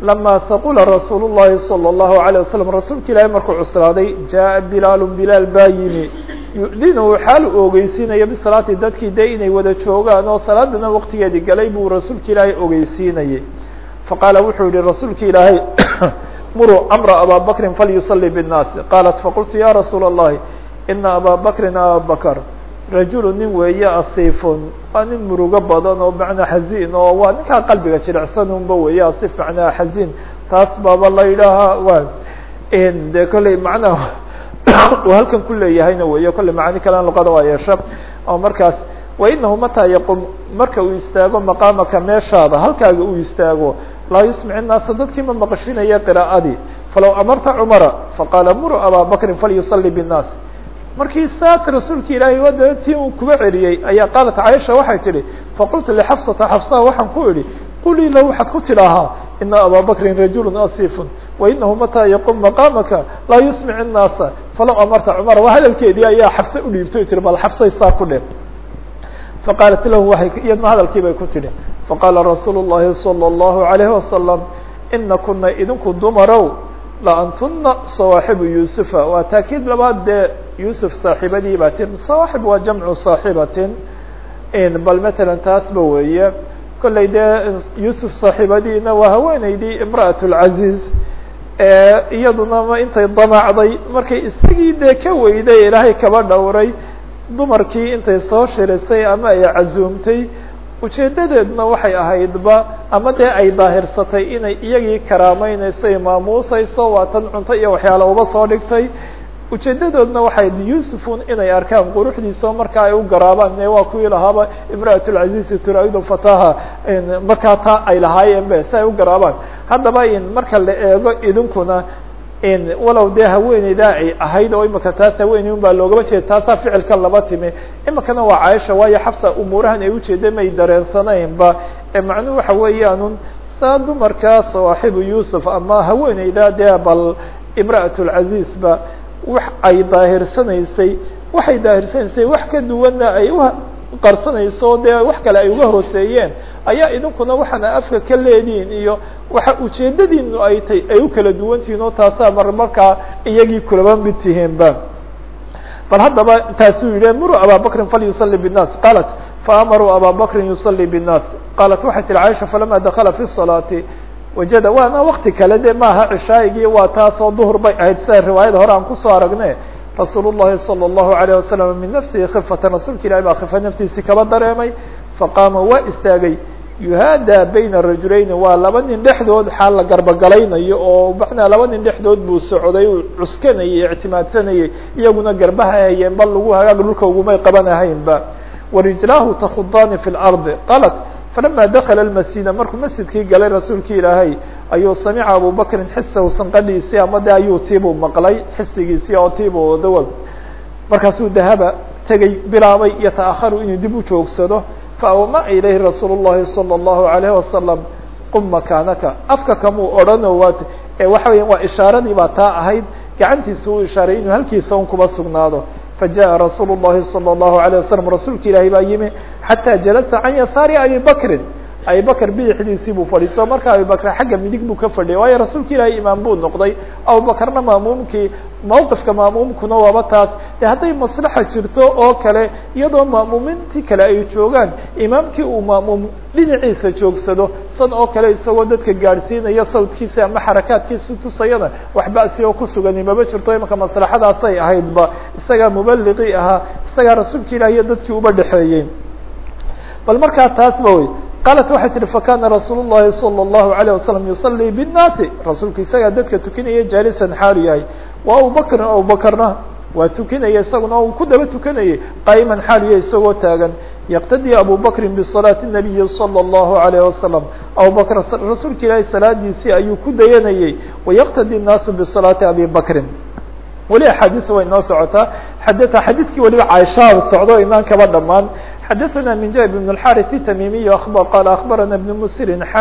lama haqula rasuul الlahi salى الlahu عalيه waslm rasuulka ilaahi markuu cuslaaday jaءa bilaal bilaal baa yimi yudinu xaal u ogeysiinaya bisalaati dadkii de inay wada joogaan oo salaadana waqtigeedii galay buu rasuulka ilaahay ogeysiinayay faqaala wuxuu yihi rasuulka ilaahay muruu amra abaa bakrin falyusalii bالnaasi qaalat faqultu ya rasuul الlahi ina abaa bakrin aba bakr rajulu nin weeye asiifun waa nin murugo badan oo macnaa xaziin oo waa ninkaa qalbiga jilicsan unba weeye asif macnaha xaziin taas baaba la yidhaahaa wa de kolley macnaha uu halkan ku leeyahayna weeye kolley macaani kalean luqada waa yeesha oo markaas wainahu mataa yaqum marka uu istaago maqaamaka meeshaada halkaaga uu istaago laa yusmic الnaasa dadkii ma maqashinaya qira'adii falow amarta cumara faqaala muruu abaa bakrin falyusalli bالnaas markii saas rasuulka ilaahay wada tii uu kuba celiyey ayaa qaalat caaisha waxay tidhi faqultu lxafsata xafsa waxaan ku idhi qulii la waxaad ku tidhaahaa ina abaa bakrin rajulu asifun wainahu mataa yaqum maqaamaka laa yusmic الnaasa falow amarta cumara waa hadalkeedii ayaa xabse udhiibtay tii bal xabsay saa ku dhe faqaalat lahu waay iyadna hadalkii bay ku tidhi faqaala rasuulu الlahi salى الlahu عalayه wasalam ina kuna idinku dumarow la antuna sawaaxibu yusufa waa taakiid labaad dee yusuf saaxiibadii baa tin sawaaxib waa jamcu saaxibatin bal matalan taasba weeye kollay dee yusuf saaxiibadiina waa haweeneydii imra'at اlcaziiz iyaduna intay damacday markay isagii dee ka weyday ilaahay kaba dhowray dumarkii intay soo shirisay ama ay casuumtay ujeedadeedna waxay ahaydba ama dee ay daahirsatay inay iyagii karaameynayso ay maamuusayso waa tan cunto iyo waxyaala uba soo dhigtay ujeedadoodna waxay yusufun inay arkaan quruxdiisa markaa ay u garaabaan waa kuwii lahaaba imra'at lcaziizi turaawidu fataha markaa taa ay lahaayeen be si ay u garaabaan. Haddaba marka la eego idinkuna walow dee haweeneydaa ay ahayd oo imika taas haweeney un baa loogaba jeeda taasaa ficilkan laba timi. Imikana waa caaisha waayo xafsa umuurahan ay ujeeda may dareensanaynba macnuhu waxa weeyaanun saa dumarkaa sawaaxibu yuusuf ama haweeneydaa dee bal imra'at lcaziiz ba wax ay daahirsanaysay waxay daahirsanaysay wax ka duwanna ay u qarsanayso dee wax kale ay uga hooseeyeen ayaa idinkuna waxaana afka ka leedihin iyo waxa ujeedadiinu ay tay ay u kala duwan tihiin oo taasaa mar markaa iyagii kulaba mid tihiinba bal haddaba taasuu yihi muruu abaa bakrin falyusali bالnaas qaalat faamaruu abaa bakrin yusalii bالnaas qaalat waxay tihi caaisha falama dakala fi الصalaati wajada waana wakti kale de maaha cishaayigii waa taasoo duhur bay ahayd sida riwaayada hore aan kusoo aragne rasuul الlahi salى الlahu عalيه wasalam min nafsihi kifatan rasuulka ilahi baa kifa naftiisii kaba dareemay faqaama waa istaagay yuhaadaa bayna rajuleyni waa laba nin dhexdood xaal la garbogalaynayo oo macnaa laba nin dhexdood buu socday uu cuskanayay ictimaadsanayay iyaguna garbaha hayeen bal lagu hagaag dhulka ugumay qabanahaynba warijlaahu takhudaani fi اlardi qalat falama dakala masjida markuu masjidkii galay rasuulki ilaahay ayuu samica abu bakrin xisahu sanqadhiisii ama de ayuu tiibuu maqlay xisigiisii oo tiibu dawa markaasuu dahaba tegey bilaabay yata'aharu inuu dib u joogsado faawma ilayhi rasuul الlahi salى الlahu عalayه wasalam qum makaanaka afka kamuu odhano waa ee waxa weya waa ishaaradii baa taa ahayd gacantiisa uu ishaaray inuu halkiisa un kuba sugnaado fajaءa rasuul الlahi salى الlahu عalيه wasalam rasuulka ilaahi baa yimi xatى jalasa can yasaari abi bakrin abi bakr bidixdiisii buu fadhiisto. Marka abi bakr xagga midig buu ka fadhiyay waayo rasuulka ilaahay imaam buu noqday. Abubakarna maamuumkii mawqifka maamuumkuna waaba taas. De hadday maslaxa jirto oo kale iyadoo maamuumintii kale ay joogaan imaamkii uu maamuum dhinaciisa joogsado san oo kale isagoo dadka gaadhsiinaya sawdkiisa ama xarakaadkiisa tusayana wax ba'si oo kusugani maba jirto imanka maslaxadaasay ahaydba. Isagaa mubaliqii ahaa isagaa rasuulka ilahi iyo dadkii uba dhexeeyey. Bal markaa taasba wey qaalat waxay tihi fakana rasuul الlahi salى الlahu عalيه wasalam yusalii bالnaasi rasuulku isagaa dadka tukinaya jaalisan xaalu yahay wa abubakrin abubakrna waa tukinaya isaguna uu ku daba tukanayay qaa'iman xaalu yahay isagoo taagan yaqtadii abu bakrin bisalaati الnabiyi salى الlahu عalيه wasalam abubakr rasuulka ilaahay salaadiisii ayuu ku dayanayey wayaqtadi الnaasu bisalaati abi bakrin weli axaadiث way noo socotaa xadata xadiidkii waliba caaishaha socdo inaan kaba dhamaan xadaثna min jab بن الxاrث التmimiي qal aخbarana بن msrin x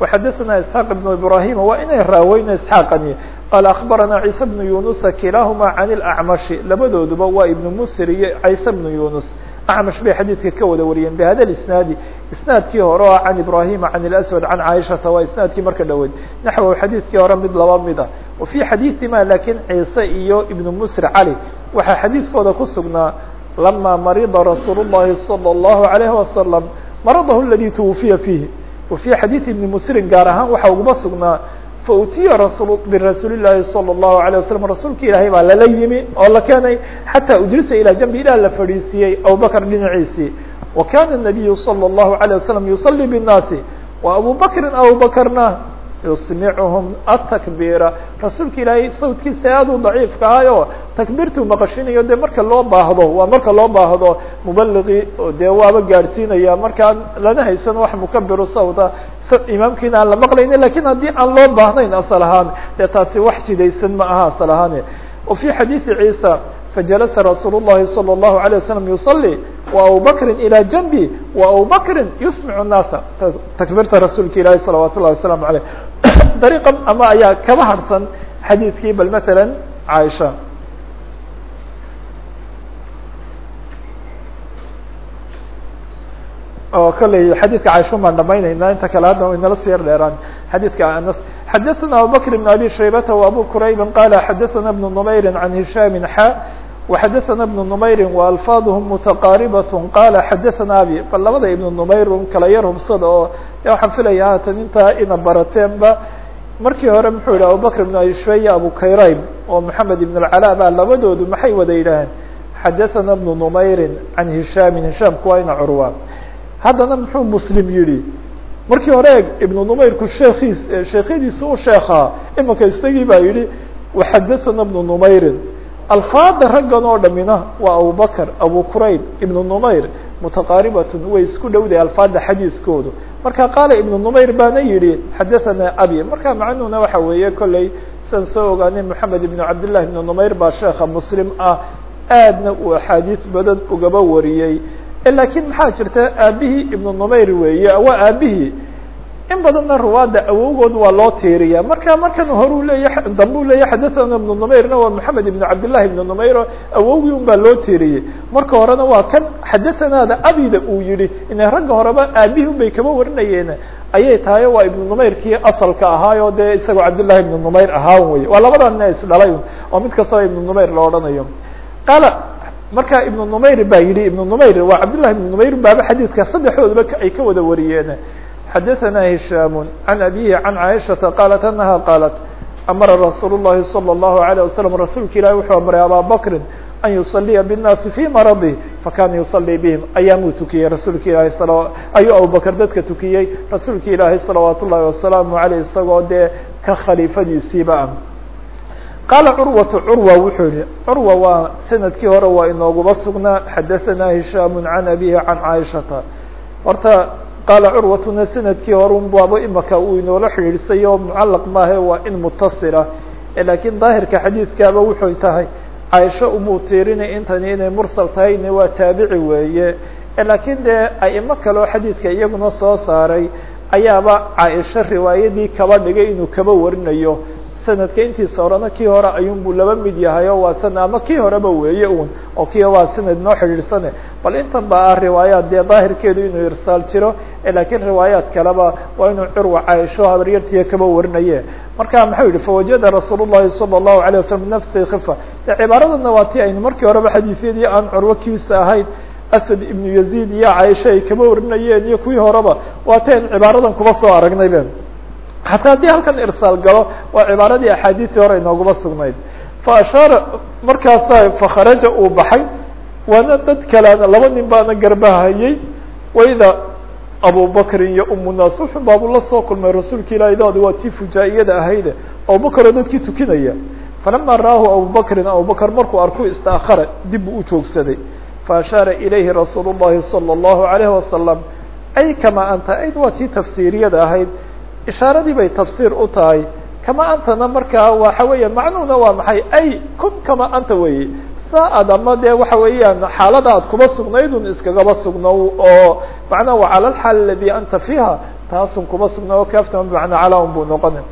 وxadaثna isحاq بن ibrahim waa inay raaweyna isحاaqani qal aخbarana ciise بن yunusa kilahuma can الأcmaشhi labadooduba waa ibn msr iyo ciise بن yunus acmash bay xadiidka ka wada wariyeen bhada isnaadi isnaadkii hore oo can ibrahima can اlأswad can caaishata waa isnaadkii marka dhoweyd naxw xadiidkii hore mid laba mida wa fي xadiiثima lakin ciise iyo ibn msr cali waxaa xadiidkooda ku sugnaa lama marida rasuul الlahi salى الlahu عalayه wasalam maradahu aladi twufiya fiihi wa fي xadiiث ibni msrin gaar ahaan waxaa uguma sugnaa fautiya rasul birasuuli الlahi salى الlahu عalيه wasalam rasuulka ilaahay baa lala yimi oo la keenay xataa ujlisa ilaa janbi ilah la fadhiisiiyey abubakr dhinaciisii wa kana الnabiyu salى الlahu عalيه wasalam yusalii bالnaasi wa abu bakrin abubakrna yusmicuhum atakbiira rasuulka ilaahay sawdkiisa aad u daciifka ahayo takbiirtuu maqashinayo dee marka loo baahdo waa marka loo baahdo mubaliqii dee waaba gaadhsiinaya markaan lana haysan wax mukabiru sawda imaamkiina aan la maqlayni laakiin haddii aan loo baahnayn asal ahaan dee taasi wax jidaysan ma aha asal ahaan wa fi xadiidi ciisa fajalasa rasuul الlahi salى الlahu عalيه waslm yuصلي وabu bakri ilى janbi وabu bakri yusmic الnaasa takbiirta rasuulka ilaahi salawaat ullahi waslamu aleyh dariiqan ama ayaa kaba harsan xadiidkii bal matala caaisha oo kolley xadiidka caaisha baan dhamaynayna inta kale hadda inala sii yar dheeraan xadiidka anas xadaثna abubakr بn abi shaybata وabu quraybi qala xadaثna بn nmayri can hishaami xa وxadaثna بن نmayri وalfaadhm mتaqaaribaة qala xadaثna abi bal labada iبn نmayr kala yar hubsada oo waxaan filaya haatan intaa ina barateenba markii hore muxuu yihi abubakr بn abi shaya abu kayrayb oo mحamed iبn اcalا ba labadoodu maxay wada yidhaaheen xadaثna بن نmayri can hishaami hishaamku waa ina curwa haddana muxuu muslim yidhi markii hore eeg ibnu numayrku sheekiis sheekhadiisa u sheekhaa imanka isagii baa yidhi waxadahana ibnu numayrin alfaada raggan oo dhamina waa abubakr abu qurayb ibnu numayr mutaqaaribatun way isku dhowday alfaada xadiiskoodu. Marka qaala ibnu numayr baana yidhi xadahanaa abi. Marka macnuhuna waxa weeye kolley siaan soo ogaanay moxamed ibnu cabdillahi ibnu numayr baa sheekha muslim ah aadna uu axaadiis badan ugaba wariyey lakiin maxaa jirta aabihii ibnu numayr weeye waa aabihii. In badanna ruwaadda awowgood waa loo tiiriya marka markan horuu leeya dambu leeya xadaثana ibnu numayrna waa moxamed ibnu cabdillahi ibnu numayr awowgii un baa loo tiiriyey. Marka horena waa kan xadaثanaada abida uu yihi ina ragga horeba aabihii un bay kaba warinayeen. Ayay tahay waa ibnu numayrkii asalka ahaayo dee isagoo cabdillahi ibnu numayr ahaan wey waa labadana isdhalay oo mid kastaba ibnu numayr la odhanayo. Qaala marka ibnu numayr baa yihi ibnu numayr waa cabdillahi ibnu numayr baaba xadiidka saddexdoodaba ay ka wada wariyeen xadaثna هisham عan abihi عan caiشhaةa qaalat anaha qaalat amara rasuul الlahi salى الlahu عalيه waslم rasuulka ilahi wuxuu amray abaa bakri an yusaliya bالnaasi fي maradi fakana yusalii bihim ayaamuu tukiyey rasuulka ilaahi ayuu abubakr dadka tukiyey rasuulka ilaahi salawaat ullahi wasalaamu عaleyh isagoo dee ka khaliifadiisiiba ah qaala curwatu curwa wuxuu yihi curwa waa sannadkii hore waa inooguba sugnaa xadaثana hishaam can abihi can caaishata horta qaala curwatuna sannadkii hore un baaba imaka uu inoola xidhiidhsay oo mucalaq maahe waa in mutasila lakiin daahirka xadiidkaaba wuxuu tahay caaisho umuu tiirinay intani inay mursal tahayna waa taabici weeye lakiin dee aimo kaleo xadiidka iyaguna soo saaray ayaaba caaisho riwaayadii kaba dhigay inuu kaba warinayo sanadka intiisa horena kii hore ayuunbuu laba mid yahay oo waa sanad ama kii horeba weeye un oo kii waa sanad noo xidhiidhsane bal intan ba ah riwaayaat dee daahirkeedu inuu irsaal jiro lakiin riwaayaat kaleba waa inuu curwa caaisho habaryartiya kaba warinaye marka maxau yihi fawajada rasuul الlahi salى الlahu عalيه waslm nafsi khifa de cibaaradana waa ti aynu markii horeba xadiisyadii aan curwo kiisa ahayn aswad ibnu yazid iyo caaisha ay kaba warinayeen iyo kuwii horeba waa ti aynu cibaaradan kuba soo aragnay be xataa haddii halkan irsaal galo waa cibaaradii axaadiisii hore inooguma sugnayd fa ashaara markaasa fakharaja uu baxay waana dad kaleana laba nin baana garbahayey waida abubakrin iyo umunaas wuxuu baabu la soo kulmay rasuulka ilahi doodi waa tii fujaa-iyada ahayde abubakr dadkii tukinaya falama ra'ahu abubakrin abubakr markuu arku istaakara dib buu u joogsaday faashaara ilayhi rasuul الlahi salى الlahu عalayه wasalam ay kama anta ayd waa tii tafsiiriyada ahayd ishaaradii bay tafsiir u tahay kama antana markaa waxa weeya macnuhuna waa maxay ay kun kama anta weye saa ad ama dee waxa weeyaan xaalada aad kuba sugnaydun iskagaba sugnow oo macnaha wa cala alxaal aladi anta fiiha taasun kuba sugnow kaftama bimacnaa calaa un buu noqona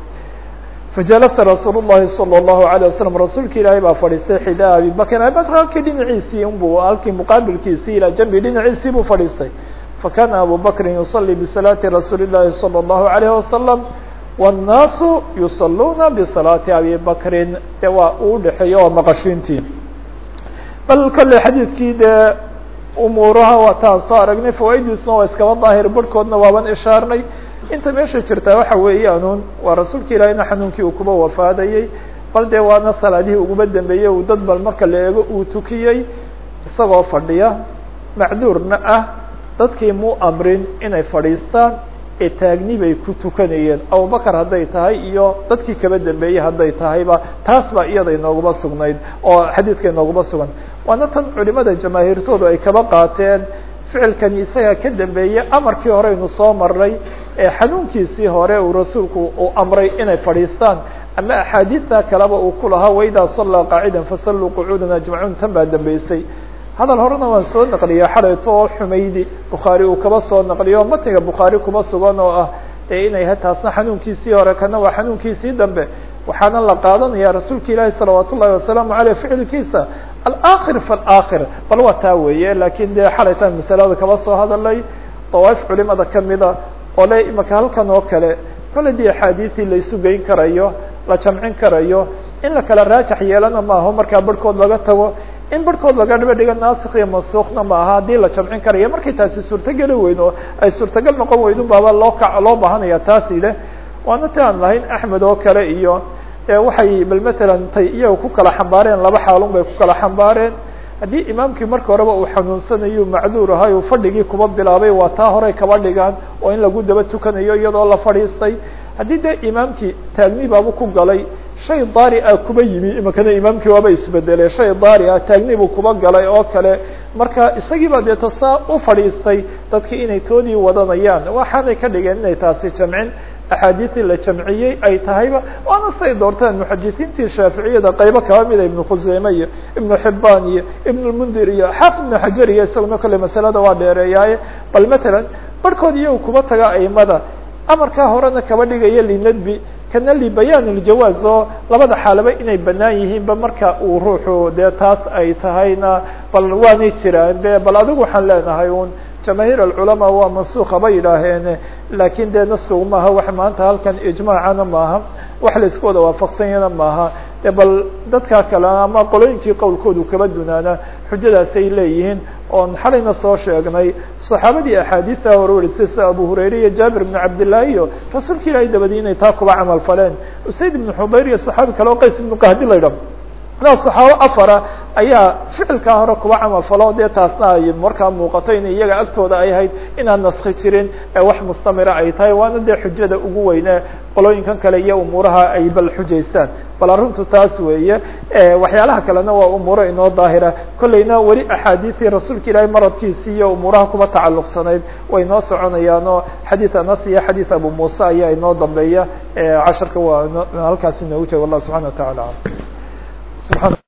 fajalasa rasuul الlahi salى الlahu عalيه wasalam rasuulka ilaahay baa fadhiistay xidaa abi bakr abi bakr halkii dhinaciisii unbu halkii muqaabilkiisii ilaa jambi dhinaciisii buu fadhiistay fakana abu bakri yuصلي bsalaati rasuuli الlahi salى الlahu عalيه wasalam wالnaasu yusaluuna bsalaati abi bakrin de waa uu dhexeeyo waa maqashiintii bal kale xadiidkii dee umuuraha waataan soo aragnay fawaidiisna waa iskaba daahir barhkoodna waaban ishaarnay inta meesha jirtaa waxa weeyaanuun waa rasuulka ilaahina xanuunkii uu kuba wafaadayey bal dee waana salaadihii uguba dambeeyey uu dad bal marka la eego uu tukiyey isagoo fadhiya macduurna ah dadkii muu amrin inay fadhiistaan ee taagni bay ku tukanayeen. Abubakar hadday tahay iyo dadkii kaba dambeeyey hadday tahayba taas baa iyada inooguma sugnayd oo xadiidka inooguma sugan. Waana tan culimada jamaahiirtoodu ay kaba qaateen ficilkani isaga ka dambeeyey amarkii hore aynu soo maray ee xanuunkiisii hore uu rasuulku uu amray inay fadhiistaan. Ama axaadiista kaleba uu ku lahaa waidaa sallaa qaacidan fasalluu qucuudan ajmacuun tan baa dambeysay hadal horena waan soo naqliya xalayto oo xumaydi. Bukhaari uu kaba soo naqliyo matiga bukhaari kuma sugan oo ah ee inay taasna xanuunkiisii hore kana waa xanuunkiisii dambe. Waxaana la qaadanaya rasuulka ilaahi salawaat ullahi wasalaamu aleyh ficilkiisa alaakhir falaakhir. Bal waa taa weeye laakiin dee xalaytaan masalada kaba soo hadalay dawaaif culimada kamida oo le imaka halkan oo kale kolle dii axaadiisii la isu geyn karayo la jamcin karayo in la kala raajax yeelana maaho markaa barhkood laga tago in barhkood laga dhiba dhiga naasik iyo mansuukna maaha haddii la jamcin karayo markay taasi suurtogeli weyn oo ay suurtagal noqon weydun baaba loo ka loo baahanaya taasi leh. Waana ti aan lahayn axmed oo kale iyo waxay bal matalan tay iyaga ku kala xambaareen laba xaalun bay ku kala xambaareen. Haddii imaamkii marka horeba uu xanuunsanayo macduur ahay uu fadhigii kuba bilaabay waa taa horey kaba dhigaan oo in lagu daba tukanayo iyadoo la fadhiistay. Haddii dee imaamkii taagni baaba ku galay shay daari ah kuba yimi imakana imaamkii waaba isbedelay shay daari ah taagni buu kuba galay oo kale. Marka isagii baa dee u fadhiistay dadki inay toodii wadanayaan. Waxaanay ka dhigeen inay taasi jamcin. Axaadiistii la jamciyey ay tahayba. Waana say doorteen muxadisiintii shaaficiyada qaybo kaba mida ibnu khuseyme iyo ibnu xibaan iyo ibn lmundir iyo xaafid ibnu xajar iyo isaguna kale masalada waa dheereeyaaye. Bal matalan barhkood iyagu kuba taga aimada amarkaa horena kaba dhigaya linadbi kana libayaan iljawaaz oo labada xaalaba inay banaan yihiinba marka uu ruuxu dee taas ay tahayna bal waanay jiraan de bal adigu waxaan leenahay un jamaahiir alculamaa waa mansuuka bay yidhaaheen laakin dee naskigu maaha wax maanta halkan ijmaacana maaha wax la isku wada waafaqsanyana maaha de bal dadkaa kale ama qolooyinkii qowlkoodu kaba dunaana xujadaasay leeyihiin oon xalayna soo sheegnay saxaabadii axaadiista hore warisay sida abu hurayre iyo jaabir ibnu cabdillahi iyo rasuulka ilaahay dabadii inay taa kuba camal faleen. Usayd ibnu xudayr iyo saxaabi kale oo qays ibnu qahdi la ydhah na saxaabo afara ayaa ficilkaa hore kuba camal falo dee taasna ay markaa muuqato in iyaga agtooda ay ahayd inaan naski jirin wax mustamira ay tahay. Waana dee xujada ugu weyne qolooyinkan kale iyo umuuraha ay bal xujaystaan. Bal arrintu taas weeye waxyaalaha kalena waa umuuro inoo daahira. Kolleyna weli axaadiisii rasuulka ilaahay maradkiisii iyo umuuraha kuba tacalluqsanayd. Way noo soconayaanoo xadiid anas iyo xadiid abu muuse ayaa inoo dambeeya. Casharka waa halkaasi inoogu jega wallah subxana wa tacala subxaana